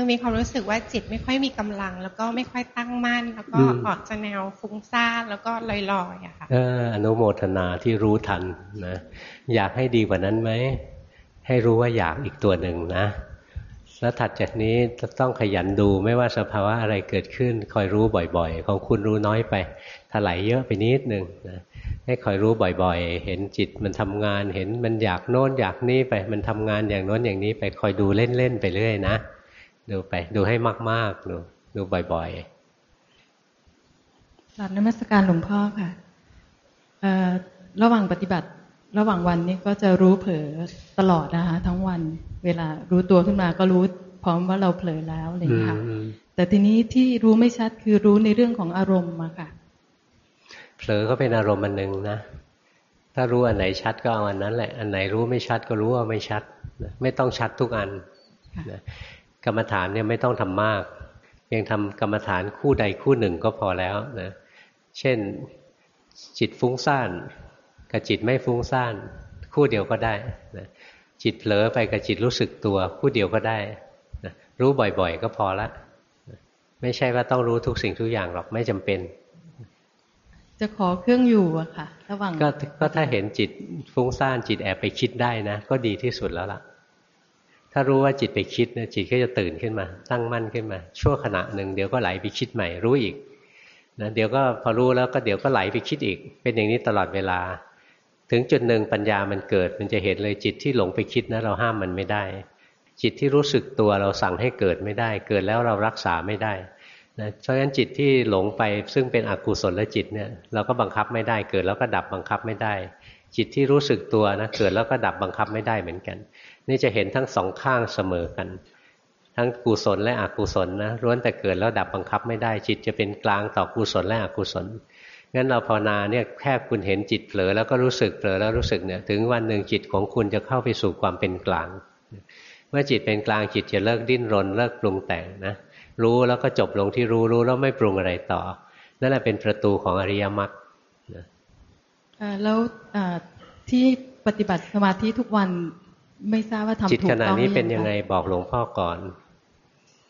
คือมีความรู้สึกว่าจิตไม่ค่อยมีกำลัง แล้วก็ไม่ค่อยตั้งมั่น แล้วก็ออกจะแนวฟุ้งซ่านแล้วก็ลอยๆอะค่ะเอออนุโมทนาที่รู้ทันนะอยากให้ดีกว่านั้นไหมให้รู้ว่าอยากอีกตัวหนึ่งนะ แล้วถัดจากนี้จะต้องขยันดูไม่ว่าสภาวะอะไรเกิดขึ้น คอยรู้บ่อยๆ ของคุณรู้น้อยไปถลายเยอะไปนิดหนึ่งนะให้คอยรู้บ่อยๆ เห็นจิตมันทำงาน เห็นมันอยากโน้นอยากนี้ไป มันทำงานอย่างโน้นอย่างนี้ไปคอยดูเล่นๆไปเรื่อยนะ ดูไป ดูให้มากๆดูดูบ่อยๆกราบนมัสการหลวงพ่อค่ะระหว่างปฏิบัติระหว่างวันนี้ก็จะรู้เผลอตลอดนะคะทั้งวันเวลารู้ตัวขึ้นมาก็รู้พร้อมว่าเราเผลอแล้วอะไรอย่างนี้ค่ะแต่ทีนี้ที่รู้ไม่ชัดคือรู้ในเรื่องของอารมณ์มาค่ะ เผลอก็เป็นอารมณ์อันหนึ่งนะ ถ้ารู้อันไหนชัดก็เอาอันนั้นแหละ อันไหนรู้ไม่ชัดก็รู้ว่าไม่ชัด ไม่ต้องชัดทุกอันนะ กรรมฐานเนี่ยไม่ต้องทำมากเพียงทำกรรมฐานคู่ใดคู่หนึ่งก็พอแล้วนะเช่นจิตฟุ้งซ่านกับจิตไม่ฟุ้งซ่านคู่เดียวก็ได้นะจิตเผลอไปกับจิตรู้สึกตัวคู่เดียวก็ได้นะรู้บ่อยๆ ก็พอละไม่ใช่ว่าต้องรู้ทุกสิ่งทุกอย่างหรอกไม่จำเป็น จะขอเครื่องอยู่อะค่ะระหว่างก็ก็ถ้าเห็นจิตฟุ้งซ่านจิตแอบไปคิดได้นะ ก็ดีที่สุดแล้วล่ะ ถ้ารู้ว่าจิตไปคิดนะจิตก็จะตื่นขึ้นมา ตั้งมั่นขึ้นมา ชั่วขณะหนึ่งเดี๋ยวก็ไหลไปคิดใหม่รู้อีกนะเดี๋ยวก็พอรู้แล้วก็เดี๋ยวก็ไหลไปคิดอีก เป็นอย่างนี้ตลอดเวลา ถึงจุดหนึ่งปัญญามันเกิด มันจะเห็นเลยจิตที่หลงไปคิดนะเราห้ามมันไม่ได้ จิตที่รู้สึกตัวเราสั่งให้เกิดไม่ได้ เกิดแล้วเรารักษาไม่ได้นะเพราะฉะนั้นจิตที่หลงไปซึ่งเป็นอกุศลและจิตเนี่ยเราก็บังคับไม่ได้ เกิดแล้วก็ดับบังคับไม่ได้ จิตที่รู้สึกตัวนะเกิดแล้วก็ดับบังคับไม่ได้เหมือนกัน นี่จะเห็นทั้งสองข้างเสมอกัน ทั้งกุศลและอกุศลนะล้วนแต่เกิดแล้วดับบังคับไม่ได้จิตจะเป็นกลางต่อกุศลและอกุศลงั้นเราภาวนาเนี่ยแค่คุณเห็นจิตเผลอแล้วก็รู้สึกเผลอแล้วรู้สึกเนี่ยถึงวันหนึ่งจิตของคุณจะเข้าไปสู่ความเป็นกลาง เมื่อจิตเป็นกลางจิตจะเลิกดิ้นรน เลิกปรุงแต่งนะรู้แล้วก็จบลงที่รู้รู้แล้วไม่ปรุงอะไรต่อ นั่นแหละเป็นประตูของอริยมรรคแล้วที่ปฏิบัติสมาธิทุกวัน ไม่ทราบว่าทำถูกต้องจิตขณะนี้เป็นยังไงบอกหลวงพ่อก่อน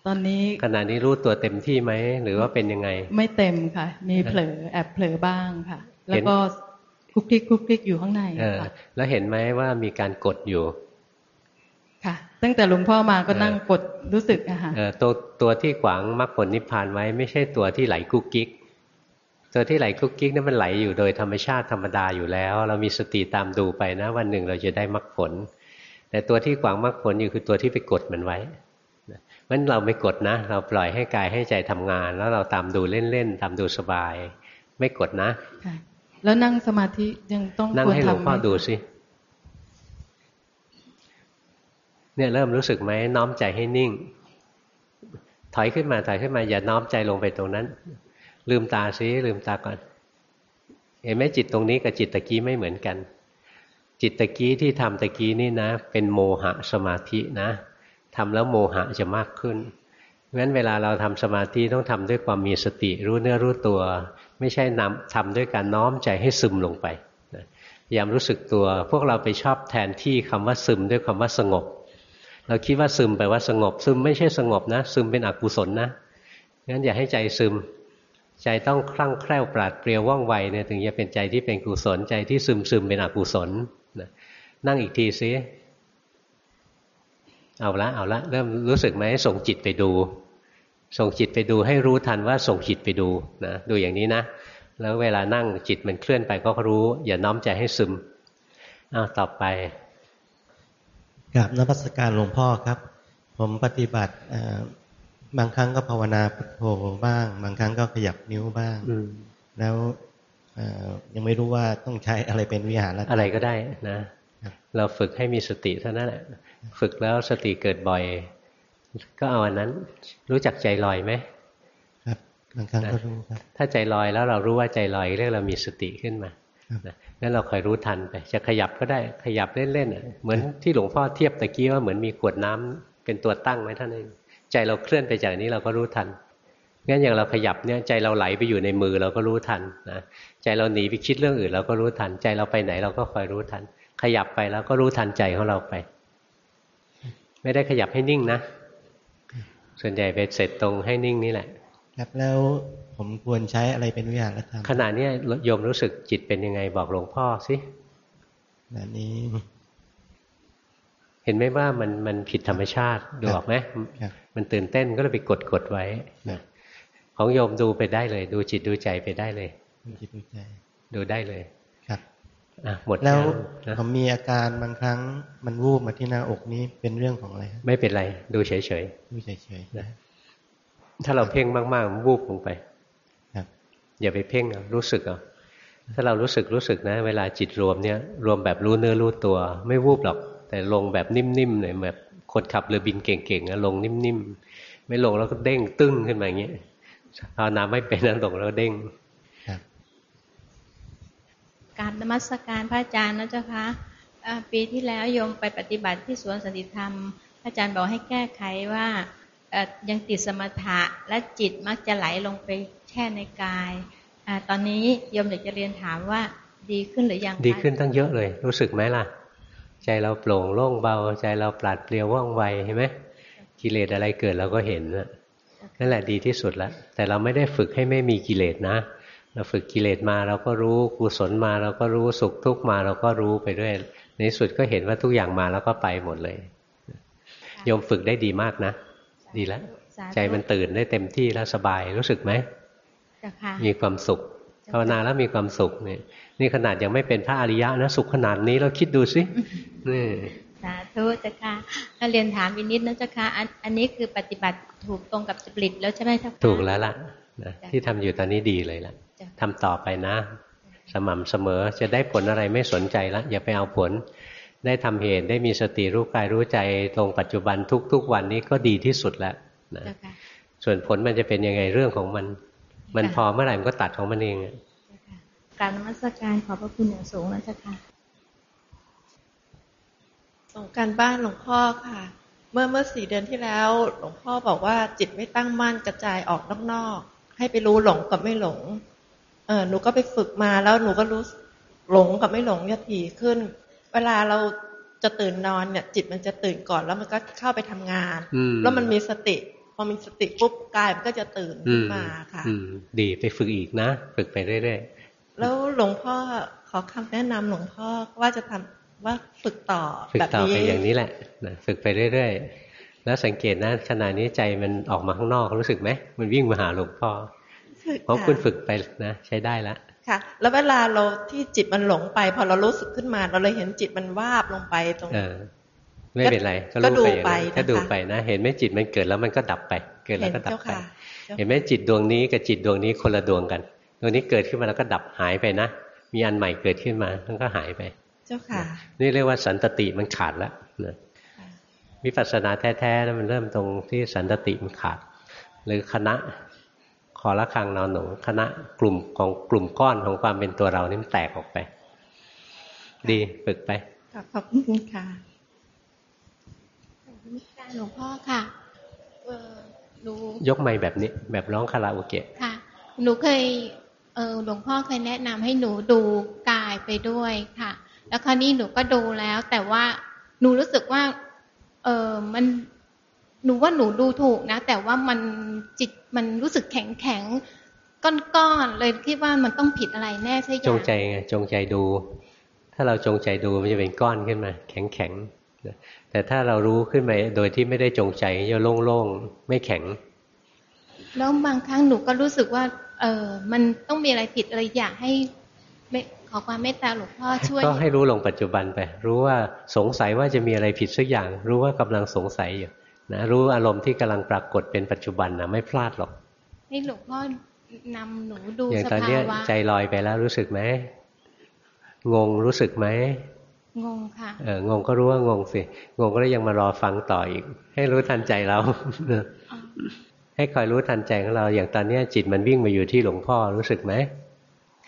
ตอนนี้ขณะนี้รู้ตัวเต็มที่ไหมหรือว่าเป็นยังไง ไม่เต็มค่ะ มีเผลอแอบเผลอบ้างค่ะ แล้วก็คุกคิกคุกคิกอยู่ข้างในค่ะแล้วเห็นไหมว่ามีการกดอยู่ ค่ะ ตั้งแต่หลวงพ่อมาก็นั่งกดรู้สึกอะค่ะตัวตัวที่ขวางมรรคผลนิพพานไว้ ไม่ใช่ตัวที่ไหลกุ๊กกิ๊กตัวที่ไหลกุ๊กกิ๊กนั่นมันไหลอยู่โดยธรรมชาติธรรมดาอยู่แล้ว เรามีสติตามดูไปนะ วันหนึ่งเราจะได้มรรคผล แต่ตัวที่ขวางมรรคผลอยู่คือตัวที่ไปกดมันไว้มันเราไม่กดนะ เราปล่อยให้กายให้ใจทำงาน แล้วเราตามดูเล่นๆตามดูสบาย ไม่กดนะแล้วนั่งสมาธิยังต้องนั่งให้หลวงพ่อดูสิเนี่ยเริ่มรู้สึกไหมน้อมใจให้นิ่ง ถอยขึ้นมาถอยขึ้นมา อย่าน้อมใจลงไปตรงนั้น ลืมตาซิลืมตาก่อน เห็นไหมจิตตรงนี้กับจิตตะกี้ไม่เหมือนกัน จิตตะกี้ที่ทำตะกี้นี่นะ เป็นโมหะสมาธินะทำแล้วโมหะจะมากขึ้นงั้นเวลาเราทำสมาธิต้องทำด้วยความมีสติ รู้เนื้อรู้ตัว ไม่ใช่นำทำด้วยการน้อมใจให้ซึมลงไปพยายามรู้สึกตัว พวกเราไปชอบแทนที่คำว่าซึมด้วยคำว่าสงบ เราคิดว่าซึมแปลว่าสงบ ซึมไม่ใช่สงบนะ ซึมเป็นอกุศลนะงั้นอย่าให้ใจซึม ใจต้องคลั่งแคล่วปราดเปรียวว่องไวเนี่ยถึงจะเป็นใจที่เป็นกุศลใจที่ซึมซึมเป็นอกุศล นะนั่งอีกทีซิเอาละเอาละเริ่มรู้สึกไหมส่งจิตไปดู ส่งจิตไปดูให้รู้ทันว่าส่งจิตไปดูนะดูอย่างนี้นะแล้วเวลานั่งจิตมันเคลื่อนไปก็รู้ อย่าน้อมใจให้ซึมอ้าวต่อไปกับนพัสการหลวงพ่อครับ ผมปฏิบัติบางครั้งก็ภาวนาพุทโธบ้าง บางครั้งก็ขยับนิ้วบ้าง แล้ว ยังไม่รู้ว่าต้องใช้อะไรเป็นวิหารอะไรก็ได้นะ เราฝึกให้มีสติเท่านั้นแหละฝึกแล้วสติเกิดบ่อย ก็เอาอันนั้น รู้จักใจลอยไหมครับบางครั้งก็รู้ครับ ถ้าใจลอยแล้วเรารู้ว่าใจลอยเรียกเรามีสติขึ้นมางั้นเราคอยรู้ทันไป จะขยับก็ได้ขยับเล่นๆเหมือนที่หลวงพ่อเทียบตะกี้ว่าเหมือนมีขวดน้ำเป็นตัวตั้งไหมท่านเองใจเราเคลื่อนไปจากนี้เราก็รู้ทันงั้นอย่างเราขยับเนี่ยใจเราไหลไปอยู่ในมือเราก็รู้ทันนะ ใจเราหนีไปคิดเรื่องอื่น เราก็รู้ทันใจเราไปไหน เราก็คอยรู้ทัน ขยับไปแล้วก็รู้ทันใจของเราไป ไม่ได้ขยับให้นิ่งนะส่วนใหญ่ไปเสร็จตรงให้นิ่งนี่แหละ ครับแล้วผมควรใช้อะไรเป็นวิหารธรรมขณะนี้โยมรู้สึกจิตเป็นยังไงบอกหลวงพ่อสิขณะนี้ เห็นไหมว่ามันมันผิดธรรมชาติดูออกไหมมันตื่นเต้นก็เลยไปกดกดไว้ของโยมดูไปได้เลย ดูจิตดูใจไปได้เลย ดูจิตดูใจ ดูได้เลยครับอะหมดแล้วผมมีอาการบางครั้งมันวูบมาที่หน้าอกนี้เป็นเรื่องของอะไรไม่เป็นไร ดูเฉยๆดูเฉยๆนะถ้าเราเพ่งมากๆมันวูบลงไปครับ อย่าไปเพ่งเอารู้สึกเอาถ้าเรารู้สึกรู้สึกนะ เวลาจิตรวมเนี่ย รวมแบบรู้เนื้อรู้ตัว ไม่วูบหรอก แต่ลงแบบนิ่มๆหน่อยแบบคนขับเรือบินเก่งๆนะลงนิ่มๆไม่ลงแล้วก็เด้งตึ้งขึ้นมาอย่างเงี้ยภาวนาไม่เป็นนั้นลงแล้วเด้ง กราบนมัสการพระอาจารย์นะเจ้าคะปีที่แล้วโยมไปปฏิบัติที่สวนสันติธรรม พระอาจารย์บอกให้แก้ไขว่ายังติดสมถะและจิตมักจะไหลลงไปแช่ในกายอตอนนี้โยมอยากจะเรียนถามว่าดีขึ้นหรือยังดีขึ้นตั้งเยอะเลย รู้สึกไหมล่ะ ใจเราโปร่งโล่งเบา ใจเราปราดเปรียวว่องไวเห็นไหมกิเลสอะไรเกิดเราก็เห็นนั่นแหละดีที่สุดแล้วแต่เราไม่ได้ฝึกให้ไม่มีกิเลสนะ เราฝึกกิเลสมาเราก็รู้กุศลมาเราก็รู้สุขทุกข์มาเราก็รู้ไปด้วย ในสุดก็เห็นว่าทุกอย่างมาแล้วก็ไปหมดเลยโยมฝึกได้ดีมากนะ ดีแล้ว ใจมันตื่นได้เต็มที่แล้วสบายรู้สึกไหมมีความสุขภาวนาแล้วมีความสุขเนี่ยนี่ขนาดยังไม่เป็นพระอริยะนะสุขขนาดนี้เราคิดดูสินี่สาธุจ้ะค่ะเรียนถามอีกนิดนะจ้ะค่ะอันนี้คือปฏิบัติถูกตรงกับจริตแล้วใช่ไหมจ้ะถูกแล้วล่ะนะที่ทำอยู่ตอนนี้ดีเลยล่ะ ทำต่อไปนะ สม่ำเสมอจะได้ผลอะไรไม่สนใจแล้วอย่าไปเอาผล ได้ทำเหตุได้มีสติรู้กายรู้ใจตรงปัจจุบันทุก ๆ วันนี้ก็ดีที่สุดแล้วนะส่วนผลมันจะเป็นยังไงเรื่องของมัน มันพอเมื่อไหร่มันก็ตัดของมันเองการนมัสการขอบพระคุณอย่างสูงนะเจ้าค่ะส่งการบ้านหลวงพ่อค่ะ เมื่อเมื่อสี่เดือนที่แล้ว หลวงพ่อบอกว่าจิตไม่ตั้งมั่นกระจายออกนอกๆให้ไปรู้หลงกับไม่หลง เออหนูก็ไปฝึกมาแล้วหนูก็รู้หลงกับไม่หลงเนี่ยถี่ขึ้น เวลาเราจะตื่นนอนเนี่ย จิตมันจะตื่นก่อนแล้วมันก็เข้าไปทำงาน แล้วมันมีสติ พอมีสติปุ๊บกายมันก็จะตื่นขึ้นมาค่ะดีไปฝึกอีกนะ ฝึกไปเรื่อยๆแล้วหลวงพ่อขอคำแนะนำหลวงพ่อว่าจะทำว่าฝึกต่อฝึกต่อไปอย่างนี้แหละนะฝึกไปเรื่อยๆแล้วสังเกตนะขณะนี้ใจมันออกมาข้างนอกรู้สึกไหมมันวิ่งมาหาหลวงพ่อ เพราะคุณฝึกไปนะใช้ได้แล้วค่ะ แล้วเวลาเราที่จิตมันหลงไป พอเรารู้สึกขึ้นมา เราเลยเห็นจิตมันวาบลงไปตรงไม่เป็นไร ก็ดูไปก็ดูไปนะ เห็นไหมจิตมันเกิดแล้วมันก็ดับไป เกิดแล้วก็ดับไป เห็นไหมจิตดวงนี้กับจิตดวงนี้คนละดวงกันดวงนี้เกิดขึ้นมาแล้วก็ดับหายไปนะ มีอันใหม่เกิดขึ้นมามันก็หายไป เจ้าค่ะ นี่เรียกว่าสันตติมันขาดแล้วนะวิปัสสนาแท้ๆแล้วมันเริ่มตรงที่สันตติมันขาด หรือคณะ ขอละครังนอนหนูคณะกลุ่มของกลุ่มก้อนของความเป็นตัวเรานี่มันแตกออกไป ดีฝึกไป ขอบคุณค่ะการหลวงพ่อค่ะหนูยกไม้แบบนี้ แบบร้องคาราโอเกะค่ะ หนูเคยเออหลวงพ่อเคยแนะนำให้หนูดูกายไปด้วยค่ะ แล้วคราวนี้หนูก็ดูแล้ว แต่ว่าหนูรู้สึกว่า เออมัน หนูว่าหนูดูถูกนะ แต่ว่ามันจิตมันรู้สึกแข็งแข็งก้อนๆเลยคิดว่ามันต้องผิดอะไรแน่ใช่ไหมจงใจไงจงใจดู ถ้าเราจงใจดูมันจะเป็นก้อนขึ้นมา แข็งแข็งแต่ถ้าเรารู้ขึ้นมาโดยที่ไม่ได้จงใจจะโล่งๆไม่แข็ง แล้วบางครั้งหนูก็รู้สึกว่า เออมันต้องมีอะไรผิดอะไรอยากให้ขอความเมตตาหลวงพ่อช่วย ก็ให้รู้ลงปัจจุบันไป รู้ว่าสงสัยว่าจะมีอะไรผิดสักอย่าง รู้ว่ากำลังสงสัยอยู่ นะรู้อารมณ์ที่กำลังปรากฏเป็นปัจจุบันนะไม่พลาดหรอกให้หลวงพ่อนำหนูดูอย่างตอนนี้ใจลอยไปแล้วรู้สึกไหมงงรู้สึกไหมงงค่ะเอองงก็รู้ว่างงสิงงก็ยังมารอฟังต่ออีก ให้รู้ทันใจเราให้คอยรู้ทันใจของเรา อย่างตอนนี้จิตมันวิ่งมาอยู่ที่หลวงพ่อรู้สึกไหม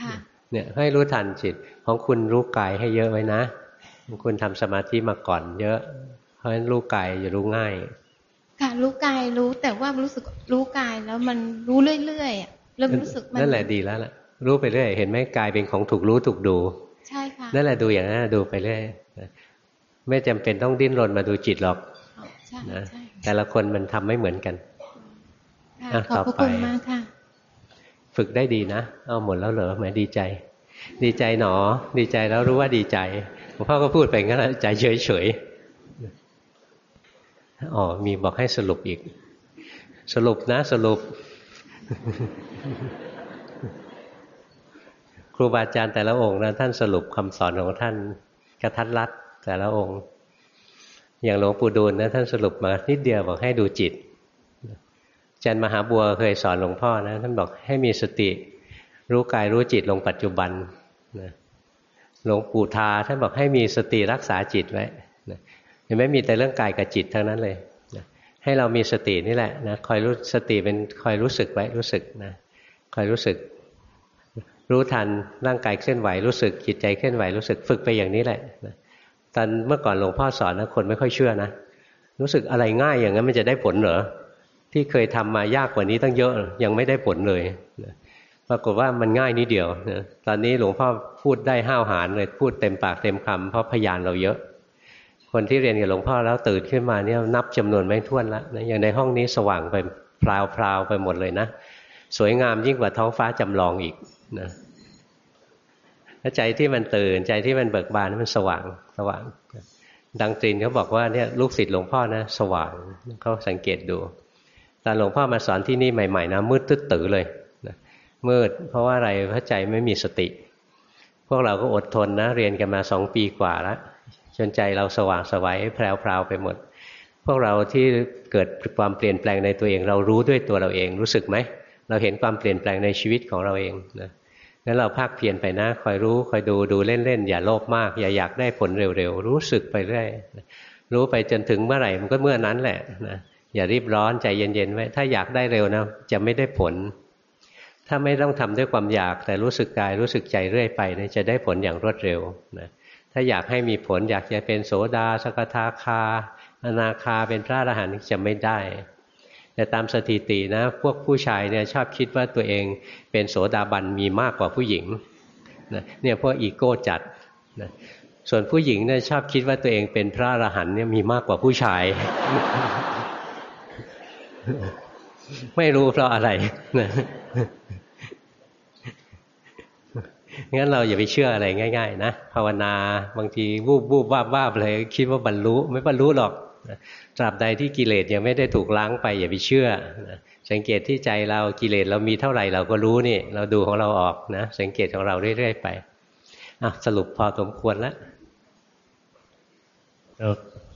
ค่ะเนี่ยให้รู้ทันจิตของคุณรู้กายให้เยอะไว้นะคุณทำสมาธิมาก่อน เยอะ เพราะฉะนั้นรู้กายจะรู้ง่าย ค่ะรู้กายรู้แต่ว่ารู้สึกรู้กายแล้วมันรู้เรื่อยๆเริ่มรู้สึกมันนั่นแหละดีแล้วล่ะ รู้ไปเรื่อยเห็นไหมกายเป็นของถูกรู้ถูกดู ใช่ค่ะนั่นแหละดูอย่างนั้นดูไปเรื่อยไม่จำเป็นต้องดิ้นรนมาดูจิตหรอกนะแต่ละคนมันทำไม่เหมือนกันขอบพระคุณมากค่ะ ฝึกได้ดีนะ เอาหมดแล้วเหรอแหมดีใจ ดีใจหนอ ดีใจแล้วรู้ว่าดีใจหลวงพ่อก็พูดไปงั้นใจเฉยเฉย อ๋อมีบอกให้สรุปอีก สรุปนะสรุป ครูบาอาจารย์แต่ละองค์นะท่านสรุปคำสอนของท่านกระทัดรัดแต่ละองค์ อย่างหลวงปู่ดูลนะท่านสรุปมานิดเดียวบอกให้ดูจิตอาจารย์มหาบัวเคยสอนหลวงพ่อนะท่านบอกให้มีสติ รู้กายรู้จิตลงปัจจุบันนะหลวงปู่ทาท่านบอกให้มีสติรักษาจิตไว้นะ ห็นไหมมีแต่เรื่องกายกับจิตทั้งนั้นเลยนะให้เรามีสตินี่แหละนะคอยรู้สติเป็นคอยรู้สึกไว้รู้สึกนะคอยรู้สึก รู้ทันร่างกายเคลื่อนไหวรู้สึกจิตใจเคลื่อนไหวรู้สึกฝึกไปอย่างนี้แหละนะตอนเมื่อก่อนหลวงพ่อสอนนะคนไม่ค่อยเชื่อนะรู้สึกอะไรง่ายอย่างนั้นมันจะได้ผลเหรอที่เคยทำมายากกว่านี้ตั้งเยอะยังไม่ได้ผลเลยนะปรากฏว่ามันง่ายนิดเดียวนะตอนนี้หลวงพ่อพูดได้ห้าวหาญเลยพูดเต็มปากเต็มคำเพราะพยานเราเยอะ คนที่เรียนกับหลวงพ่อแล้วตื่นขึ้นมาเนี่ยนับจำนวนไม่ถ้วนแล้วนะอย่างในห้องนี้สว่างไปพราวพราวไปหมดเลยนะ สวยงามยิ่งกว่าท้องฟ้าจำลองอีกนะใจที่มันตื่นใจที่มันเบิกบานมันสว่างสว่าง ดังตรินเขาบอกว่าเนี่ยลูกศิษย์หลวงพ่อนะ สว่างเขาสังเกตดูตอนหลวงพ่อมาสอนที่นี่ใหม่ๆนะมืดตึ๊ดตื้อเลยนะมืดเพราะว่าอะไรพระใจไม่มีสติ พวกเราก็อดทนนะ เรียนกันมาสองปีกว่าแล้ว จนใจเราสว่างสวัยแพรวๆไปหมด พวกเราที่เกิดความเปลี่ยนแปลงในตัวเอง เรารู้ด้วยตัวเราเองรู้สึกไหมเราเห็นความเปลี่ยนแปลงในชีวิตของเราเองนะงั้นเราภาคเพียรไปนะคอยรู้คอยดูดูเล่นๆอย่าโลภมาก อย่าอยากได้ผลเร็วๆรู้สึกไปเรื่อยรู้ไปจนถึงเมื่อไหร่มันก็เมื่อนั้นแหละนะอย่ารีบร้อนใจเย็นๆไว้ถ้าอยากได้เร็วนะจะไม่ได้ผล ถ้าไม่ต้องทำด้วยความอยากแต่รู้สึกกายรู้สึกใจเรื่อยไปนี่ยจะได้ผลอย่างรวดเร็วนะ ถ้าอยากให้มีผลอยากจะเป็นโสดาสกทาคา อนาคาเป็นพระอรหันต์จะไม่ได้ แต่ตามสถิตินะ พวกผู้ชายเนี่ยชอบคิดว่าตัวเองเป็นโสดาบันมีมากกว่าผู้หญิงนะเนี่ยพวกอีโก้จัดนะส่วนผู้หญิงเนี่ยชอบคิดว่าตัวเองเป็นพระอรหันต์เนี่ยมีมากกว่าผู้ชาย ไม่รู้เพราะอะไรนะ งั้นเราอย่าไปเชื่ออะไรง่าย ๆ นะภาวนาบางทีวูบวูบวาบวาบเลยคิดว่าบรรลุไม่บรรลุหรอกตราบใดที่กิเลสยังไม่ได้ถูกล้างไปอย่าไปเชื่อสังเกตที่ใจเรากิเลสเรามีเท่าไหร่เราก็รู้นี่ เราดูของเราออกนะ สังเกตของเราเรื่อยๆไปอะสรุปพอสมควรแล้ว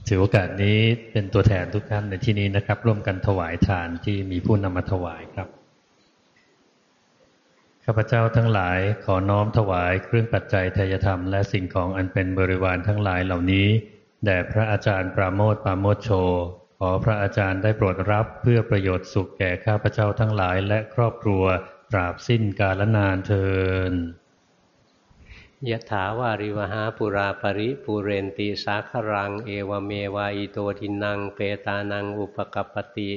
ถือโอกาสนี้เป็นตัวแทนทุกท่านในที่นี้นะครับ ร่วมกันถวายทานที่มีผู้นำมาถวายครับ ข้าพเจ้าทั้งหลายขอน้อมถวายเครื่องปัจจัยทายธรรมและสิ่งของอันเป็นบริวารทั้งหลายเหล่านี้แด่พระอาจารย์ปราโมทปราโมทโช ขอพระอาจารย์ได้โปรดรับเพื่อประโยชน์สุขแก่ข้าพเจ้าทั้งหลายและครอบครัวตราบสิ้นกาลนานเทินยะถาวาริวหาปุราปริปูเรนตีสาครัง เอวเมวายโตทินัง เปตานังอุปกปติ